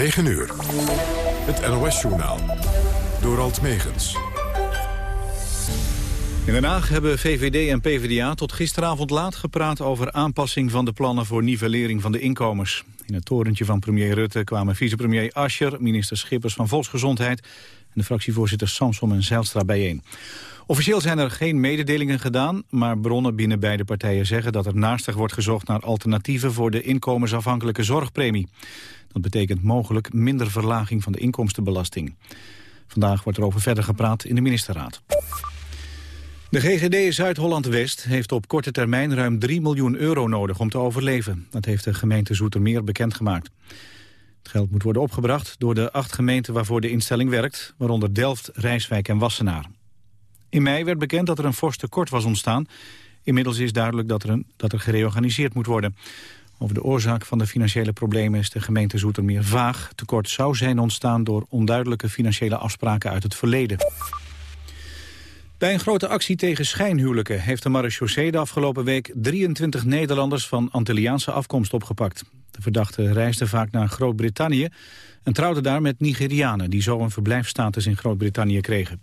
9 uur. Het NOS-journaal. Door Alt Megens. In Den Haag hebben VVD en PvdA tot gisteravond laat gepraat over aanpassing van de plannen voor nivellering van de inkomens. In het torentje van premier Rutte kwamen vicepremier Ascher, minister Schippers van Volksgezondheid en de fractievoorzitter Samson en Zijlstra bijeen. Officieel zijn er geen mededelingen gedaan, maar bronnen binnen beide partijen zeggen dat er naastig wordt gezocht naar alternatieven voor de inkomensafhankelijke zorgpremie. Dat betekent mogelijk minder verlaging van de inkomstenbelasting. Vandaag wordt er over verder gepraat in de ministerraad. De GGD Zuid-Holland-West heeft op korte termijn ruim 3 miljoen euro nodig om te overleven. Dat heeft de gemeente Zoetermeer bekendgemaakt. Geld moet worden opgebracht door de acht gemeenten waarvoor de instelling werkt, waaronder Delft, Rijswijk en Wassenaar. In mei werd bekend dat er een fors tekort was ontstaan. Inmiddels is duidelijk dat er, een, dat er gereorganiseerd moet worden. Over de oorzaak van de financiële problemen is de gemeente Zoetermeer vaag. Tekort zou zijn ontstaan door onduidelijke financiële afspraken uit het verleden. Bij een grote actie tegen schijnhuwelijken heeft de marechaussee de afgelopen week 23 Nederlanders van Antilliaanse afkomst opgepakt. De verdachten reisden vaak naar Groot-Brittannië en trouwden daar met Nigerianen die zo een verblijfsstatus in Groot-Brittannië kregen.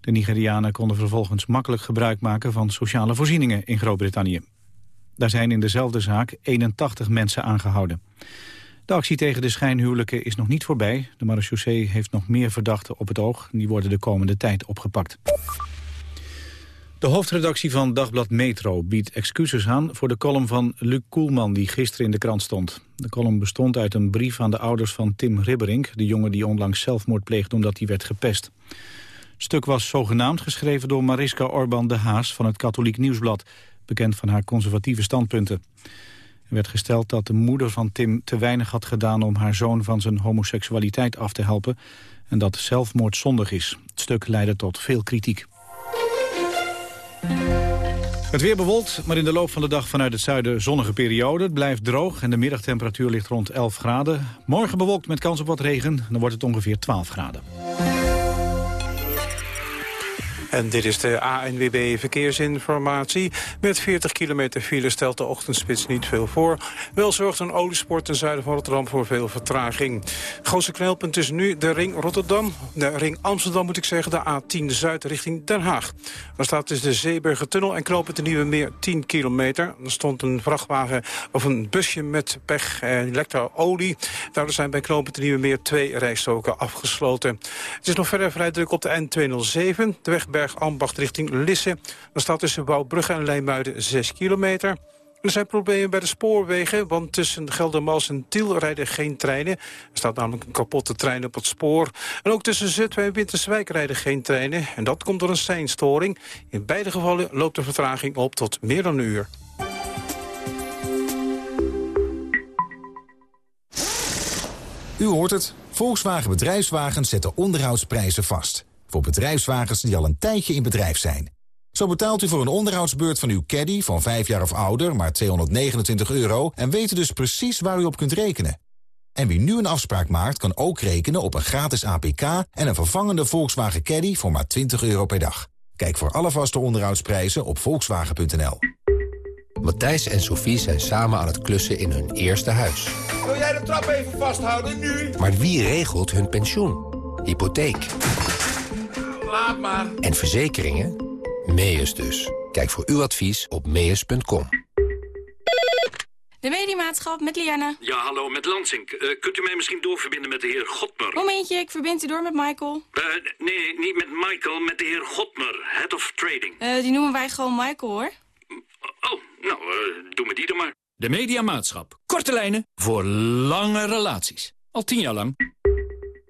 De Nigerianen konden vervolgens makkelijk gebruik maken van sociale voorzieningen in Groot-Brittannië. Daar zijn in dezelfde zaak 81 mensen aangehouden. De actie tegen de schijnhuwelijken is nog niet voorbij. De marechaussee heeft nog meer verdachten op het oog. Die worden de komende tijd opgepakt. De hoofdredactie van Dagblad Metro biedt excuses aan... voor de column van Luc Koelman die gisteren in de krant stond. De column bestond uit een brief aan de ouders van Tim Ribberink... de jongen die onlangs zelfmoord pleegde omdat hij werd gepest. Het stuk was zogenaamd geschreven door Mariska Orban de Haas... van het Katholiek Nieuwsblad, bekend van haar conservatieve standpunten. Er werd gesteld dat de moeder van Tim te weinig had gedaan... om haar zoon van zijn homoseksualiteit af te helpen... en dat zelfmoord zondig is. Het stuk leidde tot veel kritiek. Het weer bewolkt, maar in de loop van de dag vanuit het zuiden zonnige periode. Het blijft droog en de middagtemperatuur ligt rond 11 graden. Morgen bewolkt met kans op wat regen, dan wordt het ongeveer 12 graden. En dit is de ANWB Verkeersinformatie. Met 40 kilometer file stelt de ochtendspits niet veel voor. Wel zorgt een oliesport ten zuiden van Rotterdam voor veel vertraging. Grootste knelpunt is nu de ring Rotterdam. De ring Amsterdam moet ik zeggen, de A10 Zuid richting Den Haag. Daar staat dus de Zeeburgertunnel en knooppunt de Nieuwe Meer 10 kilometer. Er stond een vrachtwagen of een busje met pech en elektro-olie. Daardoor zijn bij knooppunt de Nieuwe Meer twee rijstoken afgesloten. Het is nog verder vrij druk op de N207, de weg Berg-Ambacht richting Lisse. Dan staat tussen Bouwbrugge en Leemuiden 6 kilometer. Er zijn problemen bij de spoorwegen, want tussen Geldermals en Tiel rijden geen treinen. Er staat namelijk een kapotte trein op het spoor. En ook tussen Zutphen en Winterswijk rijden geen treinen. En dat komt door een seinstoring. In beide gevallen loopt de vertraging op tot meer dan een uur. U hoort het. Volkswagen Bedrijfswagens zetten onderhoudsprijzen vast. Voor bedrijfswagens die al een tijdje in bedrijf zijn. Zo betaalt u voor een onderhoudsbeurt van uw caddy van 5 jaar of ouder maar 229 euro... en weet u dus precies waar u op kunt rekenen. En wie nu een afspraak maakt, kan ook rekenen op een gratis APK... en een vervangende Volkswagen Caddy voor maar 20 euro per dag. Kijk voor alle vaste onderhoudsprijzen op volkswagen.nl. Matthijs en Sophie zijn samen aan het klussen in hun eerste huis. Wil jij de trap even vasthouden, nu? Maar wie regelt hun pensioen? Hypotheek Maar. en verzekeringen? Meus dus. Kijk voor uw advies op meus.com. De mediamaatschap met Liana. Ja, hallo, met Lansing. Eh, kunt u mij misschien doorverbinden met de heer Godmer? Momentje, ik verbind u door met Michael. Eh, nee, niet met Michael, met de heer Godmer, Head of Trading. Eh, die noemen wij gewoon Michael, hoor. Oh, nou, eh, doe me die dan maar. De Mediamaatschap. Korte lijnen voor lange relaties. Al tien jaar lang.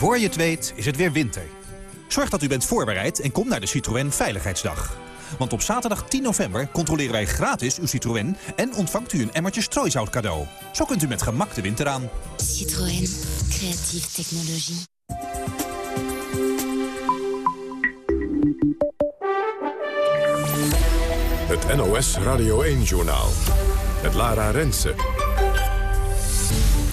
Voor je het weet is het weer winter. Zorg dat u bent voorbereid en kom naar de Citroën Veiligheidsdag. Want op zaterdag 10 november controleren wij gratis uw Citroën... en ontvangt u een emmertje strooisout cadeau. Zo kunt u met gemak de winter aan. Citroën. Creatieve technologie. Het NOS Radio 1-journaal. Met Lara Rensen.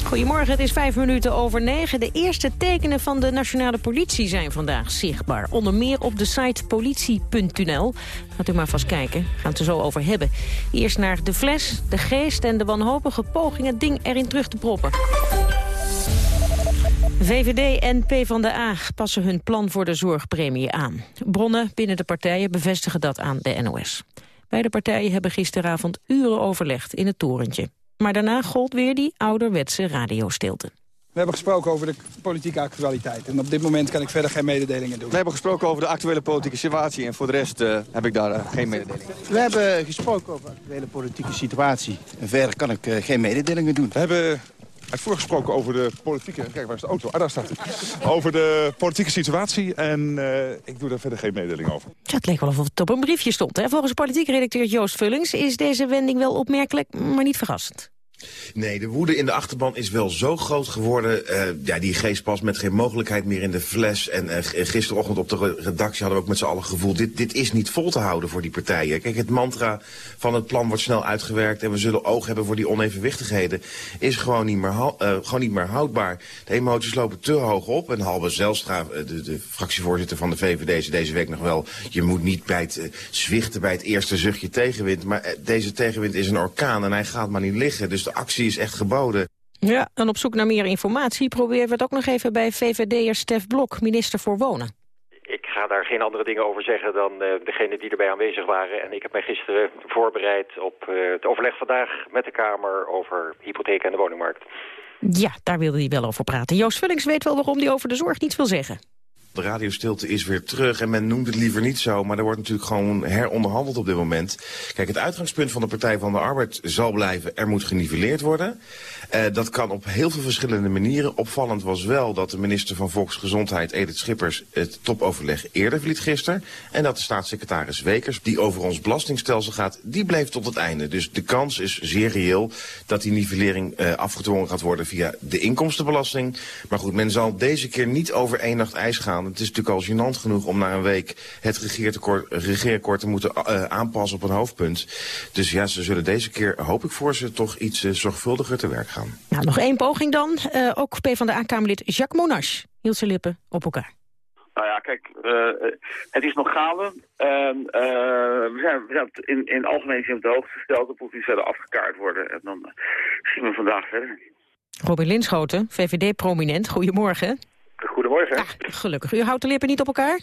Goedemorgen, het is vijf minuten over negen. De eerste tekenen van de nationale politie zijn vandaag zichtbaar. Onder meer op de site politie.nl. Gaat u maar vast kijken, gaan we het er zo over hebben. Eerst naar de fles, de geest en de wanhopige poging het ding erin terug te proppen. VVD en PvdA passen hun plan voor de zorgpremie aan. Bronnen binnen de partijen bevestigen dat aan de NOS. Beide partijen hebben gisteravond uren overlegd in het torentje. Maar daarna gold weer die ouderwetse radiostilte. We hebben gesproken over de politieke actualiteit. En op dit moment kan ik verder geen mededelingen doen. We hebben gesproken over de actuele politieke situatie. En voor de rest uh, heb ik daar uh, geen mededelingen. We hebben gesproken over de actuele politieke situatie. En verder kan ik uh, geen mededelingen doen. We hebben uitvoerig gesproken over de politieke... Kijk, waar is de auto? Ah, daar staat het. Over de politieke situatie. En ik doe daar verder geen mededeling over. Het leek wel of het op een briefje stond. Hè? Volgens politiek redacteur Joost Vullings is deze wending wel opmerkelijk, maar niet verrassend. Nee, de woede in de achterban is wel zo groot geworden. Uh, ja, die geest pas met geen mogelijkheid meer in de fles. En uh, gisterochtend op de redactie hadden we ook met z'n allen gevoel... Dit, dit is niet vol te houden voor die partijen. Kijk, het mantra van het plan wordt snel uitgewerkt... en we zullen oog hebben voor die onevenwichtigheden... is gewoon niet meer, uh, gewoon niet meer houdbaar. De emoties lopen te hoog op. En Halbe Zelstra, de, de fractievoorzitter van de VVD... zei deze week nog wel... je moet niet bij het zwichten bij het eerste zuchtje tegenwind. Maar deze tegenwind is een orkaan en hij gaat maar niet liggen. Dus de actie is echt geboden. Ja, en op zoek naar meer informatie proberen we het ook nog even bij VVD'er Stef Blok, minister voor Wonen. Ik ga daar geen andere dingen over zeggen dan uh, degene die erbij aanwezig waren. En ik heb mij gisteren voorbereid op uh, het overleg vandaag met de Kamer over hypotheek en de woningmarkt. Ja, daar wilde hij wel over praten. Joost Vullings weet wel waarom hij over de zorg niets wil zeggen. De radiostilte is weer terug en men noemt het liever niet zo... maar er wordt natuurlijk gewoon heronderhandeld op dit moment. Kijk, het uitgangspunt van de Partij van de Arbeid zal blijven... er moet geniveleerd worden. Uh, dat kan op heel veel verschillende manieren. Opvallend was wel dat de minister van Volksgezondheid, Edith Schippers... het topoverleg eerder verliet gisteren. En dat de staatssecretaris Wekers, die over ons belastingstelsel gaat... die bleef tot het einde. Dus de kans is zeer reëel dat die nivellering uh, afgedwongen gaat worden... via de inkomstenbelasting. Maar goed, men zal deze keer niet over één nacht ijs gaan. Het is natuurlijk al gênant genoeg om na een week het regeerakkoord te moeten uh, aanpassen op een hoofdpunt. Dus ja, ze zullen deze keer, hoop ik voor ze, toch iets zorgvuldiger te werk gaan. Nou, nog één poging dan. Uh, ook PvdA-Kamerlid Jacques Monash hield zijn lippen op elkaar. Nou ja, kijk, uh, het is nog gaande. Uh, we, zijn, we zijn in, in algemeen zin op de hoogte gesteld. Dat moet nu verder afgekaart worden. En dan zien we vandaag verder. Robin Linschoten, VVD-prominent. Goedemorgen. Goedemorgen. Ah, gelukkig. U houdt de lippen niet op elkaar?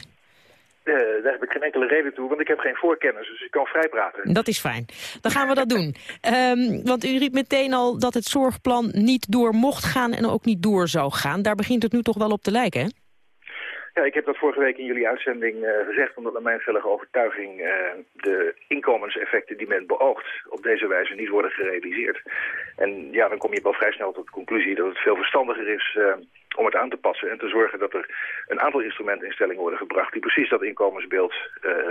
Uh, daar heb ik geen enkele reden toe, want ik heb geen voorkennis, dus ik kan vrij praten. Dat is fijn. Dan gaan we dat doen. Um, want u riep meteen al dat het zorgplan niet door mocht gaan en ook niet door zou gaan. Daar begint het nu toch wel op te lijken, hè? Ja, ik heb dat vorige week in jullie uitzending uh, gezegd... omdat naar mijn stellige overtuiging uh, de inkomenseffecten die men beoogt... op deze wijze niet worden gerealiseerd. En ja, dan kom je wel vrij snel tot de conclusie dat het veel verstandiger is... Uh, om het aan te passen en te zorgen dat er een aantal instrumenten in stelling worden gebracht... die precies dat inkomensbeeld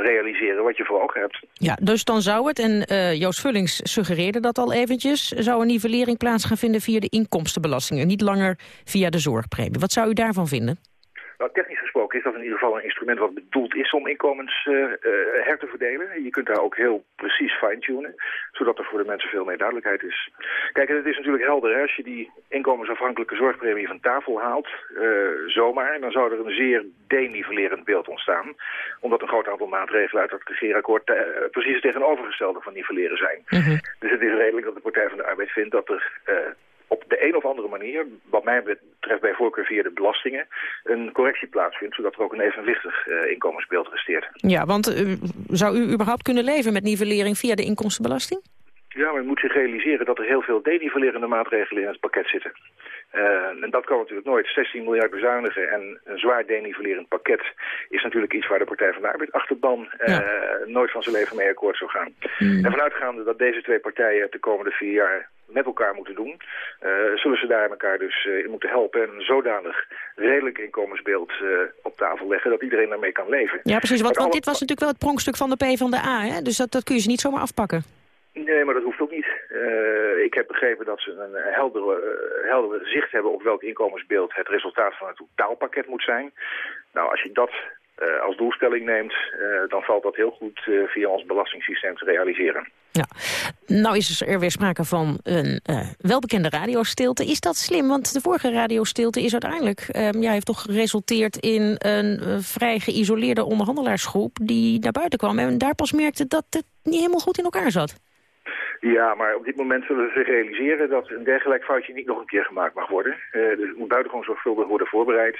realiseren wat je voor ogen hebt. Ja, dus dan zou het, en Joost Vullings suggereerde dat al eventjes... zou een nivellering plaats gaan vinden via de inkomstenbelasting... en niet langer via de zorgpremie. Wat zou u daarvan vinden? Nou, technisch gesproken is dat in ieder geval een instrument wat bedoeld is om inkomens uh, uh, her te verdelen. Je kunt daar ook heel precies fine-tunen, zodat er voor de mensen veel meer duidelijkheid is. Kijk, en het is natuurlijk helder, hè? als je die inkomensafhankelijke zorgpremie van tafel haalt, uh, zomaar, dan zou er een zeer denivellerend beeld ontstaan. Omdat een groot aantal maatregelen uit het regeerakkoord precies het tegenovergestelde van nivelleren zijn. Mm -hmm. Dus het is redelijk dat de Partij van de Arbeid vindt dat er op de een of andere manier, wat mij betreft bij voorkeur via de belastingen, een correctie plaatsvindt, zodat er ook een evenwichtig uh, inkomensbeeld resteert. Ja, want uh, zou u überhaupt kunnen leven met nivellering via de inkomstenbelasting? Ja, maar je moet zich realiseren dat er heel veel denivellerende maatregelen in het pakket zitten. Uh, en dat kan natuurlijk nooit. 16 miljard bezuinigen en een zwaar denivelerend pakket is natuurlijk iets waar de Partij van de Arbeid achterban ja. nooit van zijn leven mee akkoord zou gaan. Mm. En vanuitgaande dat deze twee partijen de komende vier jaar met elkaar moeten doen, uh, zullen ze daar elkaar dus in moeten helpen en een zodanig redelijk inkomensbeeld op tafel leggen dat iedereen daarmee kan leven. Ja, precies, want, want dit was natuurlijk wel het pronkstuk van de P van de A, hè? dus dat, dat kun je ze niet zomaar afpakken. Nee, maar dat hoeft ook niet. Uh, ik heb begrepen dat ze een heldere, heldere zicht hebben op welk inkomensbeeld het resultaat van het totaalpakket moet zijn. Nou, als je dat uh, als doelstelling neemt, dan valt dat heel goed via ons belastingssysteem te realiseren. Ja, nou is er weer sprake van een welbekende radiostilte. Is dat slim? Want de vorige radiostilte is uiteindelijk, ja, heeft toch geresulteerd in een vrij geïsoleerde onderhandelaarsgroep die naar buiten kwam en daar pas merkte dat het niet helemaal goed in elkaar zat. Ja, maar op dit moment zullen ze realiseren dat een dergelijk foutje niet nog een keer gemaakt mag worden. Uh, dus het moet buitengewoon zorgvuldig worden voorbereid.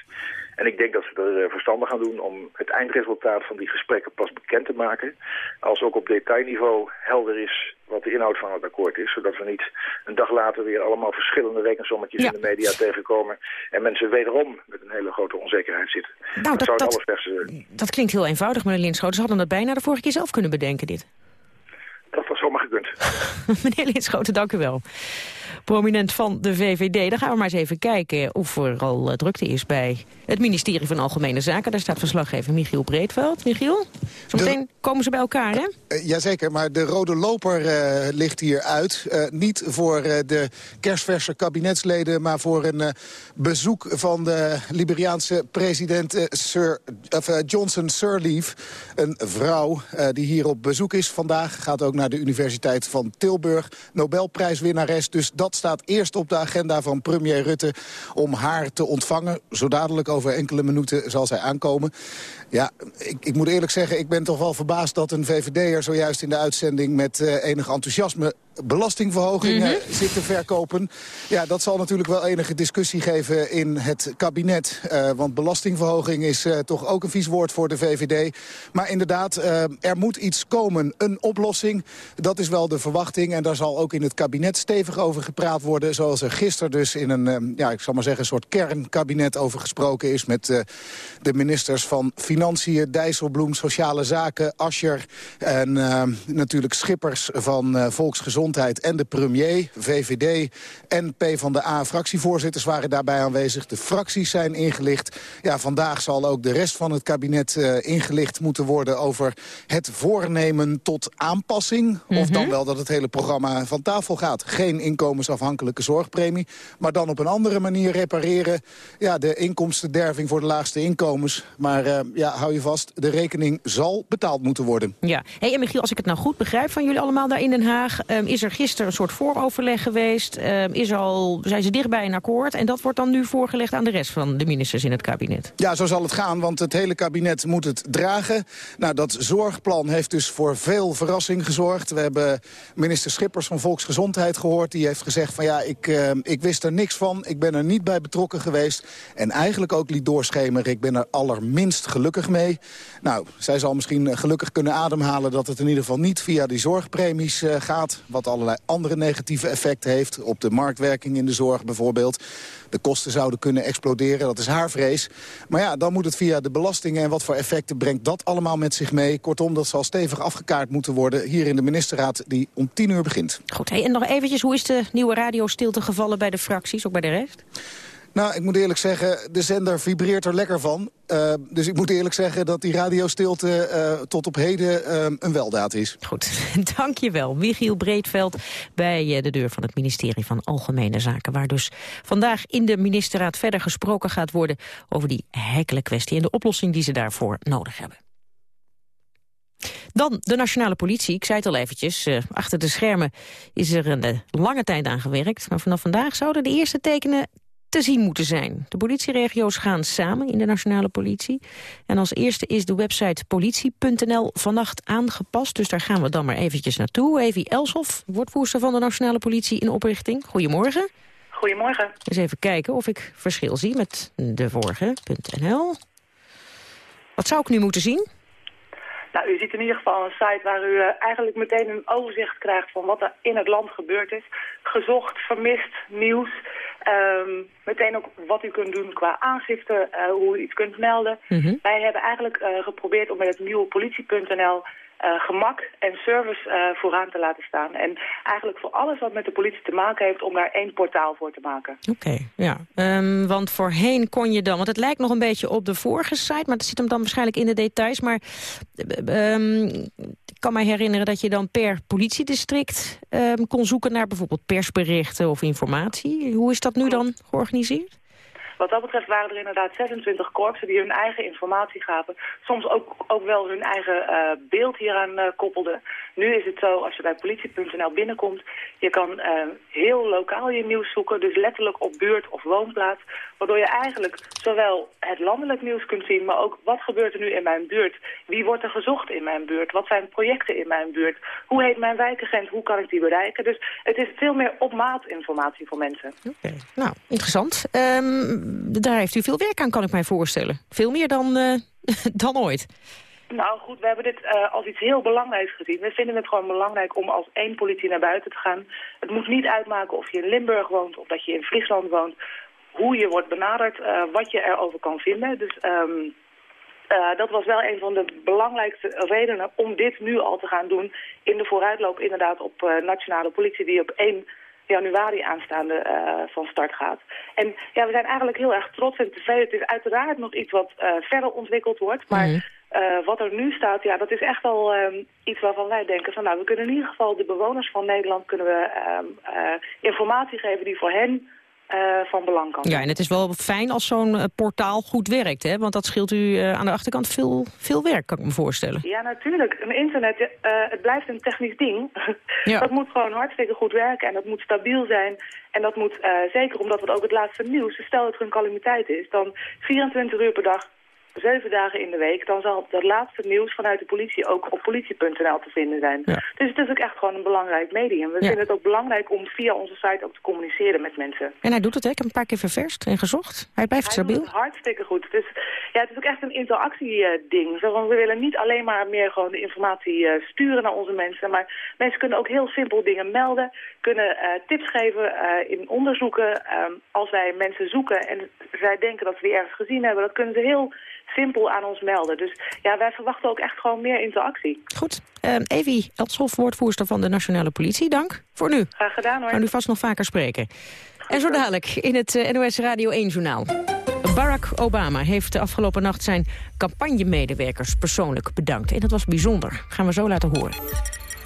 En ik denk dat ze er uh, verstandig gaan doen om het eindresultaat van die gesprekken pas bekend te maken. Als ook op detailniveau helder is wat de inhoud van het akkoord is. Zodat we niet een dag later weer allemaal verschillende rekensommetjes ja. in de media tegenkomen. En mensen wederom met een hele grote onzekerheid zitten. Nou, dat, zou dat, alles verse... dat klinkt heel eenvoudig, meneer Linschoten. Ze hadden dat bijna de vorige keer zelf kunnen bedenken, dit. Dat was zomaar gekund. Meneer Linschoten, dank u wel. Prominent van de VVD. Dan gaan we maar eens even kijken of er al uh, drukte is bij het ministerie van Algemene Zaken. Daar staat verslaggever Michiel Breedveld. Michiel, zometeen de... komen ze bij elkaar, hè? Uh, jazeker, maar de rode loper uh, ligt hier uit. niet voor de kerstverse kabinetsleden, maar voor een bezoek van de Liberiaanse president Sir, Johnson Sirleaf. Een vrouw die hier op bezoek is vandaag. Gaat ook naar de Universiteit van Tilburg. Nobelprijswinnares, dus dat staat eerst op de agenda van premier Rutte... om haar te ontvangen. Zo dadelijk over enkele minuten zal zij aankomen. Ja, ik, ik moet eerlijk zeggen, ik ben toch wel verbaasd dat een VVD'er zojuist in de uitzending met uh, enig enthousiasme belastingverhogingen mm -hmm. zit te verkopen. Ja, dat zal natuurlijk wel enige discussie geven in het kabinet. Uh, want belastingverhoging is uh, toch ook een vies woord voor de VVD. Maar inderdaad, uh, er moet iets komen. Een oplossing, dat is wel de verwachting. En daar zal ook in het kabinet stevig over gepraat worden. Zoals er gisteren dus in een, ja, ik zal maar zeggen, een soort kernkabinet over gesproken is... met de ministers van Financiën, Dijsselbloem, Sociale Zaken, Ascher... en natuurlijk Schippers van Volksgezondheid en de premier, VVD en PvdA-fractievoorzitters waren daarbij aanwezig. De fracties zijn ingelicht. Ja, vandaag zal ook de rest van het kabinet uh, ingelicht moeten worden... over het voornemen tot aanpassing. Mm -hmm. Of dan wel dat het hele programma van tafel gaat. Geen inkomensafhankelijke zorgpremie. Maar dan op een andere manier repareren. Ja, de inkomstenderving voor de laagste inkomens. Maar uh, ja, hou je vast, de rekening zal betaald moeten worden. Ja, hey, en Michiel, als ik het nou goed begrijp van jullie allemaal daar in Den Haag... Um, is er gisteren een soort vooroverleg geweest? Uh, is er al, zijn ze dichtbij een akkoord? En dat wordt dan nu voorgelegd aan de rest van de ministers in het kabinet? Ja, zo zal het gaan, want het hele kabinet moet het dragen. Nou, dat zorgplan heeft dus voor veel verrassing gezorgd. We hebben minister Schippers van Volksgezondheid gehoord. Die heeft gezegd van ja, ik, uh, ik wist er niks van. Ik ben er niet bij betrokken geweest. En eigenlijk ook liet doorschemeren, ik ben er allerminst gelukkig mee. Nou, zij zal misschien gelukkig kunnen ademhalen dat het in ieder geval niet via die zorgpremies uh, gaat. Wat allerlei andere negatieve effecten heeft. Op de marktwerking in de zorg bijvoorbeeld. De kosten zouden kunnen exploderen, dat is haar vrees. Maar ja, dan moet het via de belastingen en wat voor effecten brengt dat allemaal met zich mee. Kortom, dat zal stevig afgekaart moeten worden hier in de ministerraad die om tien uur begint. Goed, hey, en nog eventjes, hoe is de nieuwe radiostilte gevallen bij de fracties, ook bij de rest? Nou, ik moet eerlijk zeggen, de zender vibreert er lekker van. Uh, dus ik moet eerlijk zeggen dat die radiostilte uh, tot op heden uh, een weldaad is. Goed, dankjewel. Michiel Breedveld bij de deur van het ministerie van Algemene Zaken. Waar dus vandaag in de ministerraad verder gesproken gaat worden over die heikele kwestie en de oplossing die ze daarvoor nodig hebben. Dan de nationale politie. Ik zei het al eventjes, uh, achter de schermen is er een uh, lange tijd aan gewerkt. Maar vanaf vandaag zouden de eerste tekenen te zien moeten zijn. De politieregio's gaan samen in de nationale politie. En als eerste is de website politie.nl vannacht aangepast. Dus daar gaan we dan maar eventjes naartoe. Evi Elshoff, woordvoerster van de nationale politie in oprichting. Goedemorgen. Goedemorgen. Eens even kijken of ik verschil zie met de vorige.nl. Wat zou ik nu moeten zien? Nou, u ziet in ieder geval een site waar u uh, eigenlijk meteen een overzicht krijgt van wat er in het land gebeurd is. Gezocht, vermist, nieuws. Um, meteen ook wat u kunt doen qua aangifte, uh, hoe u iets kunt melden. Mm -hmm. Wij hebben eigenlijk uh, geprobeerd om met het nieuwe politie.nl eh, gemak en service eh, vooraan te laten staan. En eigenlijk voor alles wat met de politie te maken heeft... om daar één portaal voor te maken. Oké, ja. Ehm, want voorheen kon je dan... want het lijkt nog een beetje op de vorige site... maar het zit hem dan waarschijnlijk in de details. Maar um, ik kan mij herinneren dat je dan per politiedistrict... Um, kon zoeken naar bijvoorbeeld persberichten of informatie. Hoe is dat nu dan georganiseerd? Wat dat betreft waren er inderdaad 26 korpsen die hun eigen informatie gaven. Soms ook, ook wel hun eigen uh, beeld hieraan uh, koppelden. Nu is het zo, als je bij politie.nl binnenkomt... je kan uh, heel lokaal je nieuws zoeken, dus letterlijk op buurt of woonplaats. Waardoor je eigenlijk zowel het landelijk nieuws kunt zien... maar ook wat gebeurt er nu in mijn buurt? Wie wordt er gezocht in mijn buurt? Wat zijn projecten in mijn buurt? Hoe heet mijn wijkagent? Hoe kan ik die bereiken? Dus het is veel meer op maat informatie voor mensen. Oké, nou, interessant. Um, daar heeft u veel werk aan, kan ik mij voorstellen. Veel meer dan, uh, dan ooit. Nou goed, we hebben dit uh, als iets heel belangrijks gezien. We vinden het gewoon belangrijk om als één politie naar buiten te gaan. Het moet niet uitmaken of je in Limburg woont of dat je in Friesland woont. Hoe je wordt benaderd, wat je erover kan vinden. Dus uh, dat was wel een van de belangrijkste redenen om dit nu al te gaan doen. In de vooruitloop inderdaad op nationale politie die op 1 januari aanstaande uh, van start gaat. En ja, we zijn eigenlijk heel erg trots en tevreden. Het is uiteraard nog iets wat uh, verder ontwikkeld wordt, maar... Mm. Uh, wat er nu staat, ja, dat is echt al um, iets waarvan wij denken van... nou, we kunnen in ieder geval de bewoners van Nederland... kunnen we um, uh, informatie geven die voor hen van belang kan zijn. Ja, en het is wel fijn als zo'n uh, portaal goed werkt, hè? Want dat scheelt u uh, aan de achterkant veel, veel werk, kan ik me voorstellen. Ja, natuurlijk. Een internet, het blijft een technisch ding. Ja. dat moet gewoon hartstikke goed werken en dat moet stabiel zijn. En dat moet, zeker omdat het ook het laatste nieuws... stel dat er een calamiteit is, dan 24 uur per dag zeven dagen in de week... dan zal dat laatste nieuws vanuit de politie ook op politie.nl te vinden zijn. Ja. Dus het is ook echt gewoon een belangrijk medium. We ja. vinden het ook belangrijk om via onze site ook te communiceren met mensen. En hij doet het, hè? Ik heb een paar keer ververst en gezocht. Hij blijft hij stabiel. Doet het hartstikke goed. Dus ja, het is ook echt een interactieding. Uh, we willen niet alleen maar meer gewoon de informatie uh, sturen naar onze mensen... maar mensen kunnen ook heel simpel dingen melden... kunnen uh, tips geven in onderzoeken. als wij mensen zoeken en zij denken dat ze die ergens gezien hebben... dat kunnen ze heel simpel aan ons melden. Dus ja, wij verwachten ook echt gewoon meer interactie. Goed. Uh, Evi Elshoff, woordvoerster van de Nationale Politie. Dank voor nu. Graag gedaan hoor. Gaan u vast nog vaker spreken. En zo dadelijk in het uh, NOS Radio 1-journaal. Barack Obama heeft de afgelopen nacht zijn campagnemedewerkers persoonlijk bedankt. En dat was bijzonder. Gaan we zo laten horen.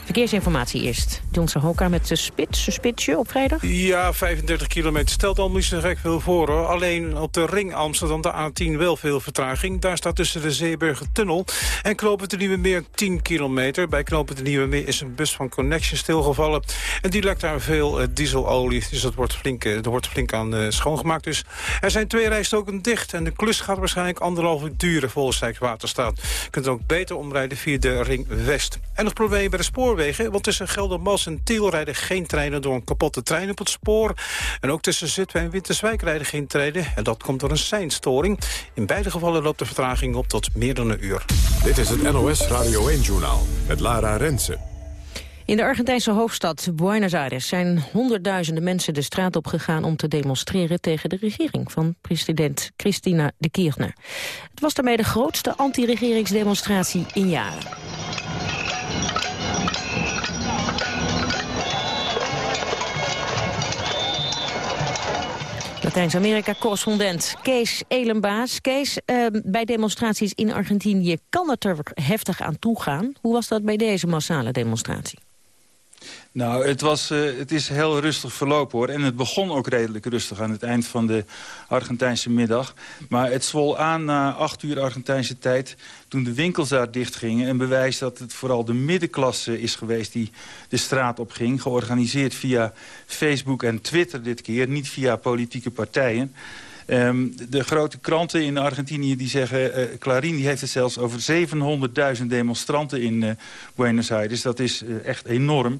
Verkeersinformatie eerst. Johnson Hoka met de spits, een spitsje op vrijdag? Ja, 35 kilometer. Stelt al niet gek veel voor hoor. Alleen op de ring Amsterdam, de A10, wel veel vertraging. Daar staat tussen de Zeeburger Tunnel en Knopen de Nieuwe Meer 10 kilometer. Bij Knopen de Nieuwe Meer is een bus van Connection stilgevallen. En die lekt daar veel uh, dieselolie. Dus dat wordt flink, er wordt flink aan uh, schoongemaakt. Dus er zijn twee rijstoken dicht. En de klus gaat waarschijnlijk anderhalf uur duren volgens Rijkswaterstaat. Je kunt ook beter omrijden via de ring West. En nog probleem bij de spoor want tussen Geldermas en Tiel rijden geen treinen door een kapotte trein op het spoor. En ook tussen Zutphen en Winterswijk rijden geen treinen. En dat komt door een seinstoring. In beide gevallen loopt de vertraging op tot meer dan een uur. Dit is het NOS Radio 1-journaal met Lara Rensen. In de Argentijnse hoofdstad Buenos Aires zijn honderdduizenden mensen de straat op gegaan om te demonstreren tegen de regering van president Cristina de Kirchner. Het was daarmee de grootste anti-regeringsdemonstratie in jaren. Latijns-Amerika-correspondent Kees Elenbaas. Kees, uh, bij demonstraties in Argentinië kan het er heftig aan toegaan. Hoe was dat bij deze massale demonstratie? Nou, het, was, uh, het is heel rustig verlopen hoor. En het begon ook redelijk rustig aan het eind van de Argentijnse middag. Maar het zwol aan na acht uur Argentijnse tijd toen de winkels daar dichtgingen. Een bewijs dat het vooral de middenklasse is geweest die de straat op ging. Georganiseerd via Facebook en Twitter dit keer, niet via politieke partijen. Um, de grote kranten in Argentinië die zeggen... Uh, Clarín die heeft het zelfs over 700.000 demonstranten in uh, Buenos Aires. Dat is uh, echt enorm.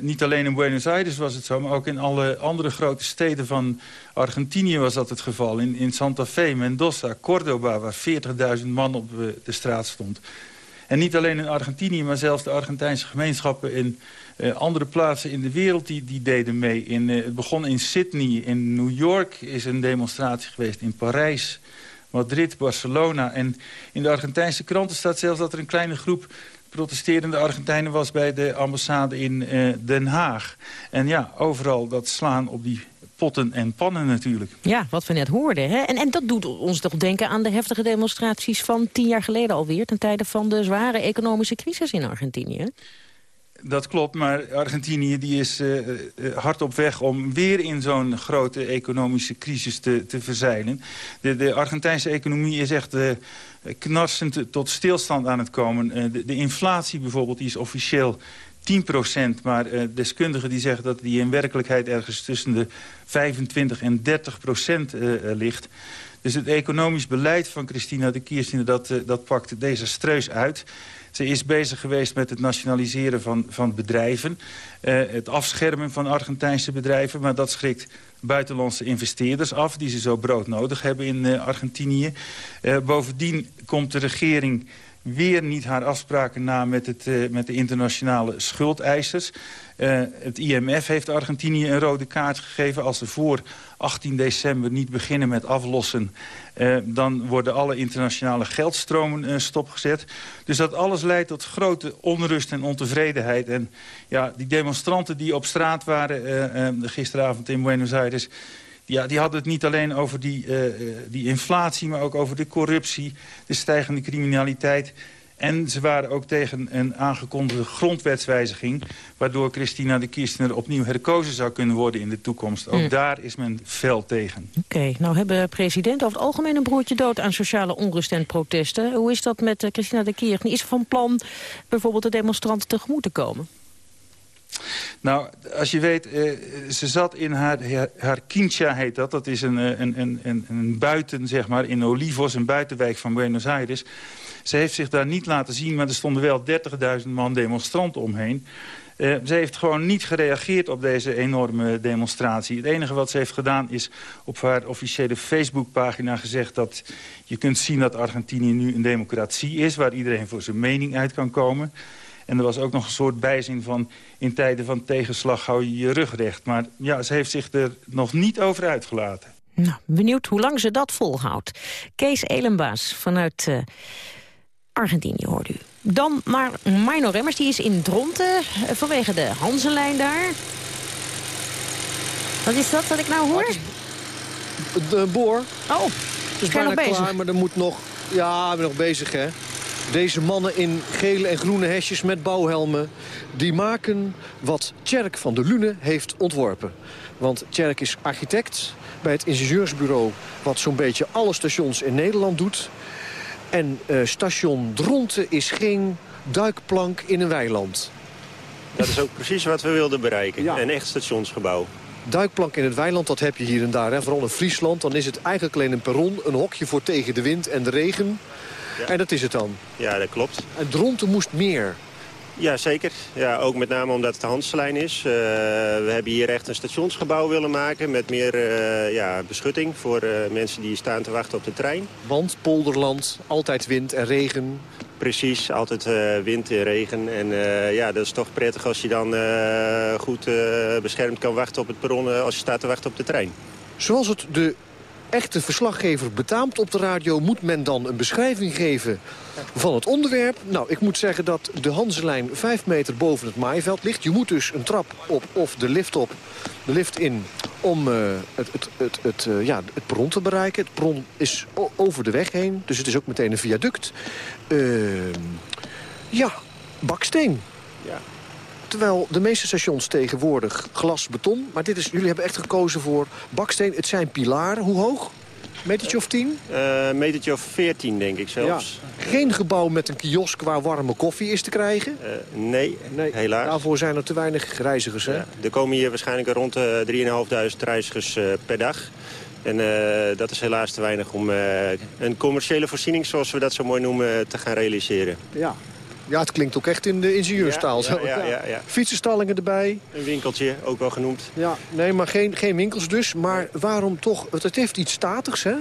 niet alleen in Buenos Aires was het zo... maar ook in alle andere grote steden van Argentinië was dat het geval. In, in Santa Fe, Mendoza, Cordoba... waar 40.000 man op de straat stond. En niet alleen in Argentinië, maar zelfs de Argentijnse gemeenschappen... in uh, andere plaatsen in de wereld die, die deden mee. In, uh, het begon in Sydney, in New York is een demonstratie geweest, in Parijs, Madrid, Barcelona. En in de Argentijnse kranten staat zelfs dat er een kleine groep protesterende Argentijnen was bij de ambassade in eh, Den Haag. En ja, overal dat slaan op die potten en pannen natuurlijk. Ja, wat we net hoorden. Hè? En, en dat doet ons toch denken aan de heftige demonstraties van tien jaar geleden alweer... ten tijde van de zware economische crisis in Argentinië. Dat klopt, maar Argentinië die is uh, hard op weg om weer in zo'n grote economische crisis te, te verzeilen. De, de Argentijnse economie is echt uh, knarsend tot stilstand aan het komen. De, inflatie bijvoorbeeld is officieel 10% maar deskundigen die zeggen dat die in werkelijkheid ergens tussen de 25 en 30 procent ligt. Dus het economisch beleid van Christina de Kirchner dat, dat pakt desastreus uit. Ze is bezig geweest met het nationaliseren van, van bedrijven. Uh, het afschermen van Argentijnse bedrijven. Maar dat schrikt buitenlandse investeerders af... die ze zo broodnodig hebben in uh, Argentinië. Uh, bovendien komt de regering weer niet haar afspraken na met, het, uh, met de internationale schuldeisers. Uh, het IMF heeft Argentinië een rode kaart gegeven. Als ze voor 18 december niet beginnen met aflossen... Uh, dan worden alle internationale geldstromen stopgezet. Dus dat alles leidt tot grote onrust en ontevredenheid. En ja, die demonstranten die op straat waren gisteravond in Buenos Aires ja, die hadden het niet alleen over die, uh, die inflatie... maar ook over de corruptie, de stijgende criminaliteit. En ze waren ook tegen een aangekondigde grondwetswijziging... waardoor Christina de Kirchner opnieuw herkozen zou kunnen worden in de toekomst. Ook mm. daar is men fel tegen. Oké, okay, nou hebben presidenten over het algemeen een broertje dood... aan sociale onrust en protesten. Hoe is dat met uh, Christina de Kirchner? Is ze van plan bijvoorbeeld de demonstranten tegemoet te komen? Nou, als je weet, uh, ze zat in haar, haar, Quincha heet dat. Dat is een, een, een, een, een buiten, zeg maar, in Olivos, een buitenwijk van Buenos Aires. Ze heeft zich daar niet laten zien, maar er stonden wel 30.000 man demonstranten omheen. Uh, ze heeft gewoon niet gereageerd op deze enorme demonstratie. Het enige wat ze heeft gedaan is op haar officiële Facebookpagina gezegd... dat je kunt zien dat Argentinië nu een democratie is... waar iedereen voor zijn mening uit kan komen. En er was ook nog een soort bijzin van... in tijden van tegenslag hou je je rug recht. Maar ja, ze heeft zich er nog niet over uitgelaten. Nou, benieuwd hoe lang ze dat volhoudt. Kees Elenbaas vanuit uh, Argentinië hoort u. Dan maar Mino Remmers, die is in Dronten uh, vanwege de Hansenlijn daar. Wat is dat wat ik nou hoor? De boor. Oh, is bijna klaar, maar er moet nog... Ja, we zijn nog bezig, hè. Deze mannen in gele en groene hesjes met bouwhelmen... die maken wat Tjerk van der Lune heeft ontworpen. Want Tjerk is architect bij het ingenieursbureau... wat zo'n beetje alle stations in Nederland doet. En uh, station Dronten is geen duikplank in een weiland. Dat is ook precies wat we wilden bereiken. Ja. Een echt stationsgebouw. Duikplank in het weiland, dat heb je hier en daar. Hè. Vooral in Friesland, dan is het eigenlijk alleen een perron. Een hokje voor tegen de wind en de regen. Ja. En dat is het dan? Ja, dat klopt. En Dronten moest meer? Ja, zeker. Ja, ook met name omdat het de Hanslijn is. Uh, we hebben hier echt een stationsgebouw willen maken... met meer uh, ja, beschutting voor uh, mensen die staan te wachten op de trein. Want polderland, altijd wind en regen. Precies, altijd wind en regen. En ja, dat is toch prettig als je dan goed beschermd kan wachten op het perron... als je staat te wachten op de trein. Zoals het de echte verslaggever betaamt op de radio... moet men dan een beschrijving geven van het onderwerp. Nou, ik moet zeggen dat de Hanselijn vijf meter boven het maaiveld ligt. Je moet dus een trap op of de lift op, de lift in... om uh, het, het, het, het, uh, ja, het perron te bereiken. Het perron is over de weg heen, dus het is ook meteen een viaduct. Uh, ja, baksteen. Ja. Terwijl de meeste stations tegenwoordig glas, beton. Maar dit is, jullie hebben echt gekozen voor baksteen. Het zijn pilaren. Hoe hoog? Metertje of tien? Uh, metertje of veertien, denk ik zelfs. Ja. Geen gebouw met een kiosk waar warme koffie is te krijgen? Uh, nee, nee, helaas. Daarvoor zijn er te weinig reizigers, hè? Ja, er komen hier waarschijnlijk rond de 3.500 reizigers per dag. En uh, dat is helaas te weinig om uh, een commerciële voorziening, zoals we dat zo mooi noemen, te gaan realiseren. Ja, ja, het klinkt ook echt in de ingenieurstaal. Ja, ja, ja, ja, Fietsenstallingen erbij. Een winkeltje, ook wel genoemd. Ja, nee, maar geen, geen winkels dus. Maar waarom toch? Het heeft iets statigs, hè?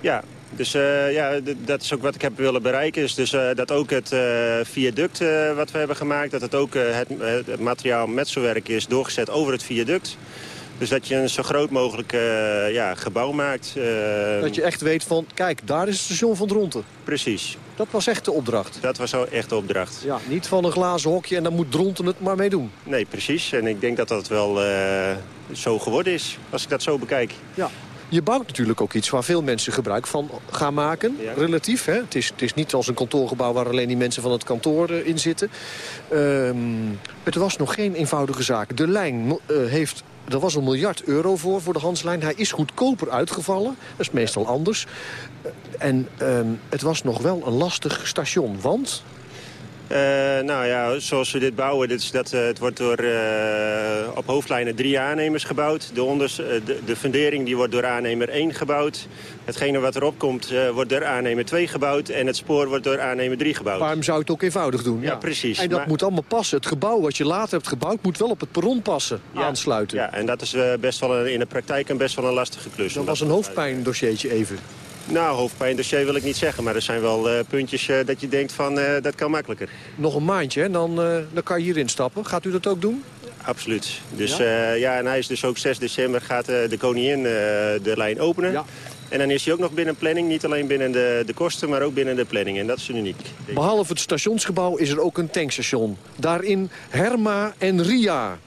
Ja, dus uh, ja, dat is ook wat ik heb willen bereiken. Is dus uh, dat ook het uh, viaduct wat we hebben gemaakt... dat het ook het, het, materiaal metselwerk is doorgezet over het viaduct. Dus dat je een zo groot mogelijk eh, ja, gebouw maakt. eh, Dat je echt weet van, kijk, daar is het station van Dronten. Precies. Dat was echt de opdracht. Dat was zo echt de opdracht. Ja, niet van een glazen hokje en dan moet Dronten het maar mee doen. Nee, precies. En ik denk dat dat wel eh, zo geworden is, als ik dat zo bekijk. Ja. Je bouwt natuurlijk ook iets waar veel mensen gebruik van gaan maken. Relatief, hè? Het, is, het is niet als een kantoorgebouw waar alleen die mensen van het kantoor in zitten. Ehm, het was nog geen eenvoudige zaak. De lijn heeft... Er was een miljard euro voor, voor de Hanslijn. Hij is goedkoper uitgevallen. Dat is meestal anders. En ehm, het was nog wel een lastig station, want... Eh, nou ja, zoals we dit bouwen, dit is dat, eh, het wordt door, eh, op hoofdlijnen drie aannemers gebouwd. De, onders, de, de fundering die wordt door aannemer 1 gebouwd. Hetgene wat erop komt wordt door aannemer 2 gebouwd. En het spoor wordt door aannemer 3 gebouwd. Waarom zou je het ook eenvoudig doen? Ja, precies. En dat Maar- moet allemaal passen. Het gebouw wat je later hebt gebouwd moet wel op het perron passen, aansluiten. Ja, en dat is best wel een- in de praktijk een best wel een lastige klus. Dat was een hoofdpijndossiertje even. Nou, hoofdpijndossier wil ik niet zeggen. Maar er zijn wel eh, puntjes eh, dat je denkt van eh, dat kan makkelijker. Nog een maandje, en dan, dan kan je hierin stappen. Gaat u dat ook doen? Absoluut. Dus Ja? ja, ja en hij is dus ook 6 december gaat de koningin de lijn openen. En dan is hij ook nog binnen planning. Niet alleen binnen de, de kosten, maar ook binnen de planning. En dat is uniek. Behalve het stationsgebouw is er ook een tankstation. Daarin Herma en Ria.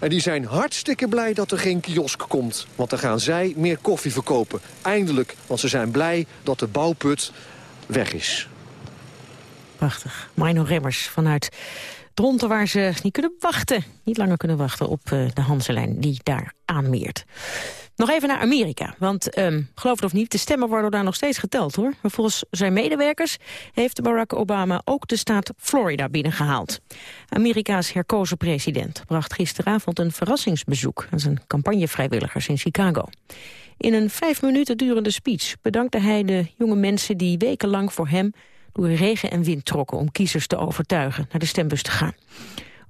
En die zijn hartstikke blij dat er geen kiosk komt. Want dan gaan zij meer koffie verkopen. Eindelijk, want ze zijn blij dat de bouwput weg is. Prachtig. Mino Remmers vanuit Dronten waar ze niet kunnen wachten. Niet langer kunnen wachten op eh, de Hanselijn die daar aanmeert. Nog even naar Amerika, want ehm, geloof het of niet, de stemmen worden daar nog steeds geteld hoor. Maar volgens zijn medewerkers heeft Barack Obama ook de staat Florida binnengehaald. Amerika's herkozen president bracht gisteravond een verrassingsbezoek aan zijn campagnevrijwilligers in Chicago. In een vijf minuten durende speech bedankte hij de jonge mensen die wekenlang voor hem door regen en wind trokken om kiezers te overtuigen naar de stembus te gaan.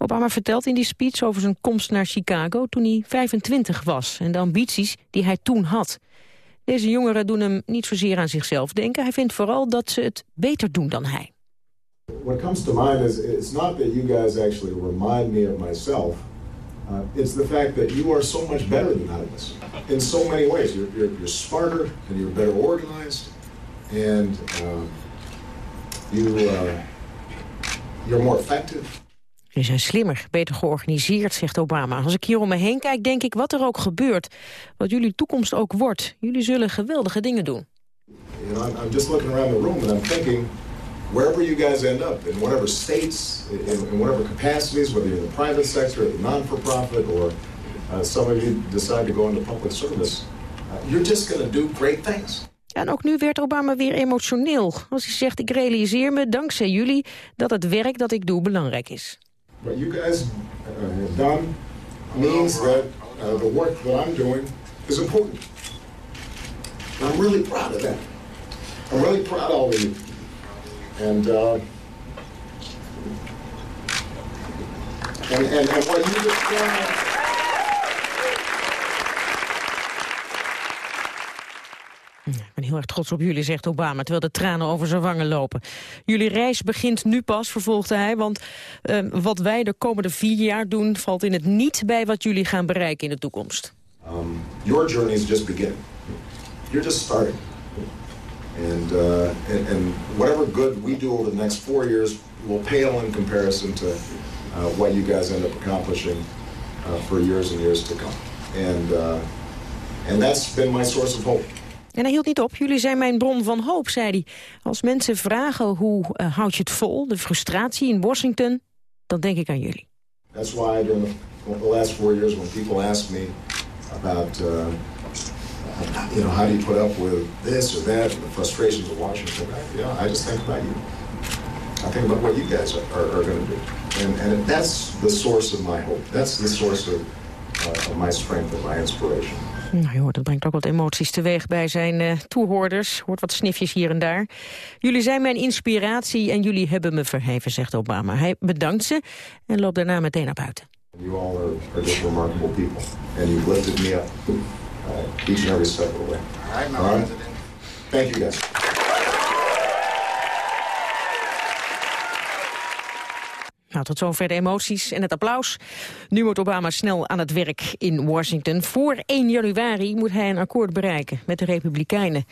Obama vertelt in die speech over zijn komst naar Chicago toen hij 25 was en de ambities die hij toen had. Deze jongeren doen hem niet zozeer aan zichzelf denken. Hij vindt vooral dat ze het beter doen dan hij. What comes to mind is it's not that you guys actually remind me of myself. Uh, it's the fact that you are so much better than I was in so many ways. You're, you're, you're smarter and you're better organized, and um, you uh, you're more effective. Jullie zijn slimmer, beter georganiseerd, zegt Obama. Als ik hier om me heen kijk, denk ik wat er ook gebeurt. Wat jullie toekomst ook wordt. Jullie zullen geweldige dingen doen. You know, I'm, I'm just looking around the room and I'm thinking, wherever you guys end up, in whatever states, in, in whatever capacities, whether you're in the private sector, the non-for-profit, or uh, some of you decide to go into public service, uh, you're just going to do great things. Ja, en ook nu werd Obama weer emotioneel. Als hij zegt, ik realiseer me, dankzij jullie, dat het werk dat ik doe belangrijk is. What you guys uh, have done means that uh, the work that I'm doing is important. And I'm really proud of that. I'm really proud of all of you. And, uh, and, and, and what you just done, Ik ben heel erg trots op jullie, zegt Obama, terwijl de tranen over zijn wangen lopen. Jullie reis begint nu pas, vervolgde hij, want eh, wat wij de komende vier jaar doen... valt in het niet bij wat jullie gaan bereiken in de toekomst. um, your journey is just beginning. You're just starting. And, uh, and whatever good we do over the next four years will pale in comparison to uh, what you guys end up accomplishing uh, for years and years to come. And, uh, and that's been my source of hope. En hij hield niet op. Jullie zijn mijn bron van hoop, zei hij. Als mensen vragen hoe eh, houd je het vol, de frustratie in Washington... dan denk ik aan jullie. That's why the, the last four years, when people ask me about, uh, you know, how do you put up with this or that, and the frustrations of Washington, I, you know, I just think about you. I think about what you guys are, are, are going to do. And, and that's the source of my hope. That's the source of, uh, of my strength and my inspiration. Nou, hoort, het brengt ook wat emoties teweeg bij zijn eh, toehoorders. Hoort wat snifjes hier en daar. Jullie zijn mijn inspiratie en jullie hebben me verheven, zegt Obama. Hij bedankt ze en loopt daarna meteen naar buiten. You all are, are just remarkable people. And you've lifted me up uh, each and every step of the way. All right? Thank you, guys. Nou, tot zover de emoties en het applaus. Nu moet Obama snel aan het werk in Washington. Voor 1 januari moet hij een akkoord bereiken met de Republikeinen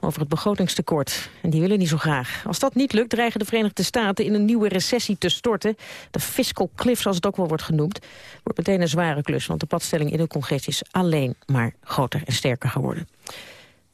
over het begrotingstekort. En die willen niet zo graag. Als dat niet lukt, dreigen de Verenigde Staten in een nieuwe recessie te storten. De fiscal cliff, zoals het ook wel wordt genoemd, wordt meteen een zware klus. Want de padstelling in het congres is alleen maar groter en sterker geworden.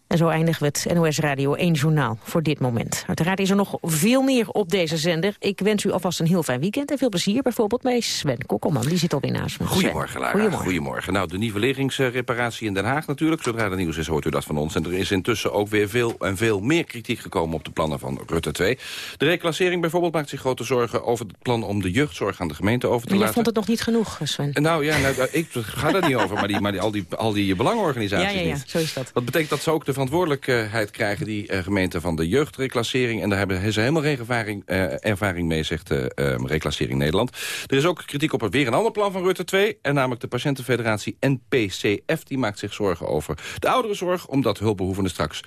En zo eindigen we het NOS Radio 1 Journaal voor dit moment. Uiteraard is er nog veel meer op deze zender. Ik wens u alvast een heel fijn weekend en veel plezier bijvoorbeeld bij Sven Kokkelman. Die zit alweer naast me. Goedemorgen, Lara. Goedemorgen. Goedemorgen. Nou, de nivelleringsreparatie in Den Haag natuurlijk. Zodra er nieuws is, hoort u dat van ons. En er is intussen ook weer veel en veel meer kritiek gekomen op de plannen van Rutte 2. De reclassering bijvoorbeeld maakt zich grote zorgen over het plan om de jeugdzorg aan de gemeente over te Maar jij laten. vond het nog niet genoeg, Sven? Nou ja, nou, ik ga daar niet over, maar, die, maar die, al, die, al die belangenorganisaties Ja, ja, ja, niet. zo is dat. Dat betekent dat ze ook de verantwoordelijkheid krijgen, die eh, gemeente van de jeugdreclassering. En daar hebben ze helemaal geen ervaring, eh, ervaring mee, zegt de eh, Reclassering Nederland. Er is ook kritiek op het weer een ander plan van Rutte 2. En namelijk de patiëntenfederatie NPCF. Die maakt zich zorgen over de ouderenzorg. Omdat hulpbehoevenden straks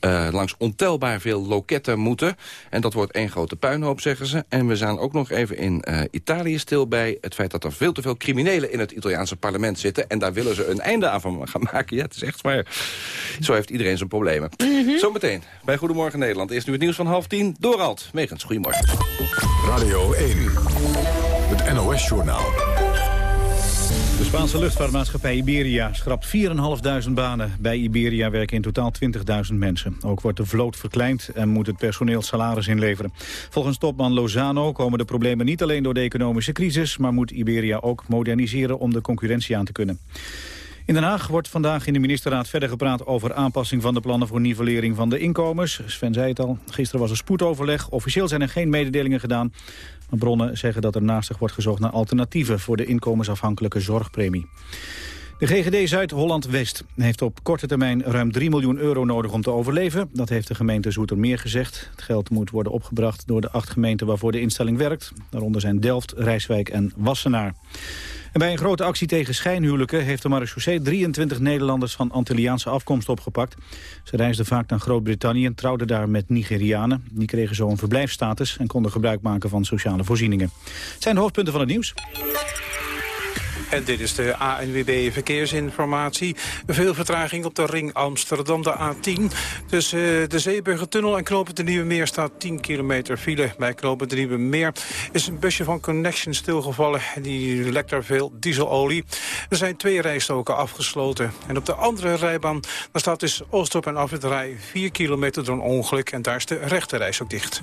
eh, langs ontelbaar veel loketten moeten. En dat wordt één grote puinhoop, zeggen ze. En we zijn ook nog even in Italië stil bij het feit dat er veel te veel criminelen in het Italiaanse parlement zitten. En daar willen ze een einde aan van gaan maken. Ja, het is echt waar. Zo heeft iedereen zijn problemen. Zometeen bij Goedemorgen Nederland. Eerst nu het nieuws van half tien. Dorald Megens, goedemorgen. Radio 1, het NOS-journaal. De Spaanse luchtvaartmaatschappij Iberia schrapt 4.500 banen. Bij Iberia werken in totaal 20.000 mensen. Ook wordt de vloot verkleind en moet het personeel salaris inleveren. Volgens topman Lozano komen de problemen niet alleen door de economische crisis... maar moet Iberia ook moderniseren om de concurrentie aan te kunnen. In Den Haag wordt vandaag in de ministerraad verder gepraat over aanpassing van de plannen voor nivellering van de inkomens. Sven zei het al, gisteren was er spoedoverleg. Officieel zijn er geen mededelingen gedaan. Maar bronnen zeggen dat er naastig wordt gezocht naar alternatieven voor de inkomensafhankelijke zorgpremie. De GGD Zuid-Holland-West heeft op korte termijn ruim 3 miljoen euro nodig om te overleven. Dat heeft de gemeente Zoetermeer gezegd. Het geld moet worden opgebracht door de acht gemeenten waarvoor de instelling werkt. Daaronder zijn Delft, Rijswijk en Wassenaar. Bij een grote actie tegen schijnhuwelijken heeft de marechaussee 23 Nederlanders van Antilliaanse afkomst opgepakt. Ze reisden vaak naar Groot-Brittannië en trouwden daar met Nigerianen. Die kregen zo een verblijfsstatus en konden gebruik maken van sociale voorzieningen. Het zijn de hoofdpunten van het nieuws. En dit is de ANWB Verkeersinformatie. Veel vertraging op de ring Amsterdam, de A10. Tussen de Zeeburgertunnel en Knopen de Nieuwe Meer staat 10 kilometer file. Bij Knopen de Nieuwe Meer is een busje van Connection stilgevallen. En die lekt daar veel dieselolie. Er zijn twee rijstoken afgesloten. En op de andere rijbaan staat dus Oostdorp en Afwitterij 4 kilometer door een ongeluk. En daar is de rechte reis ook dicht.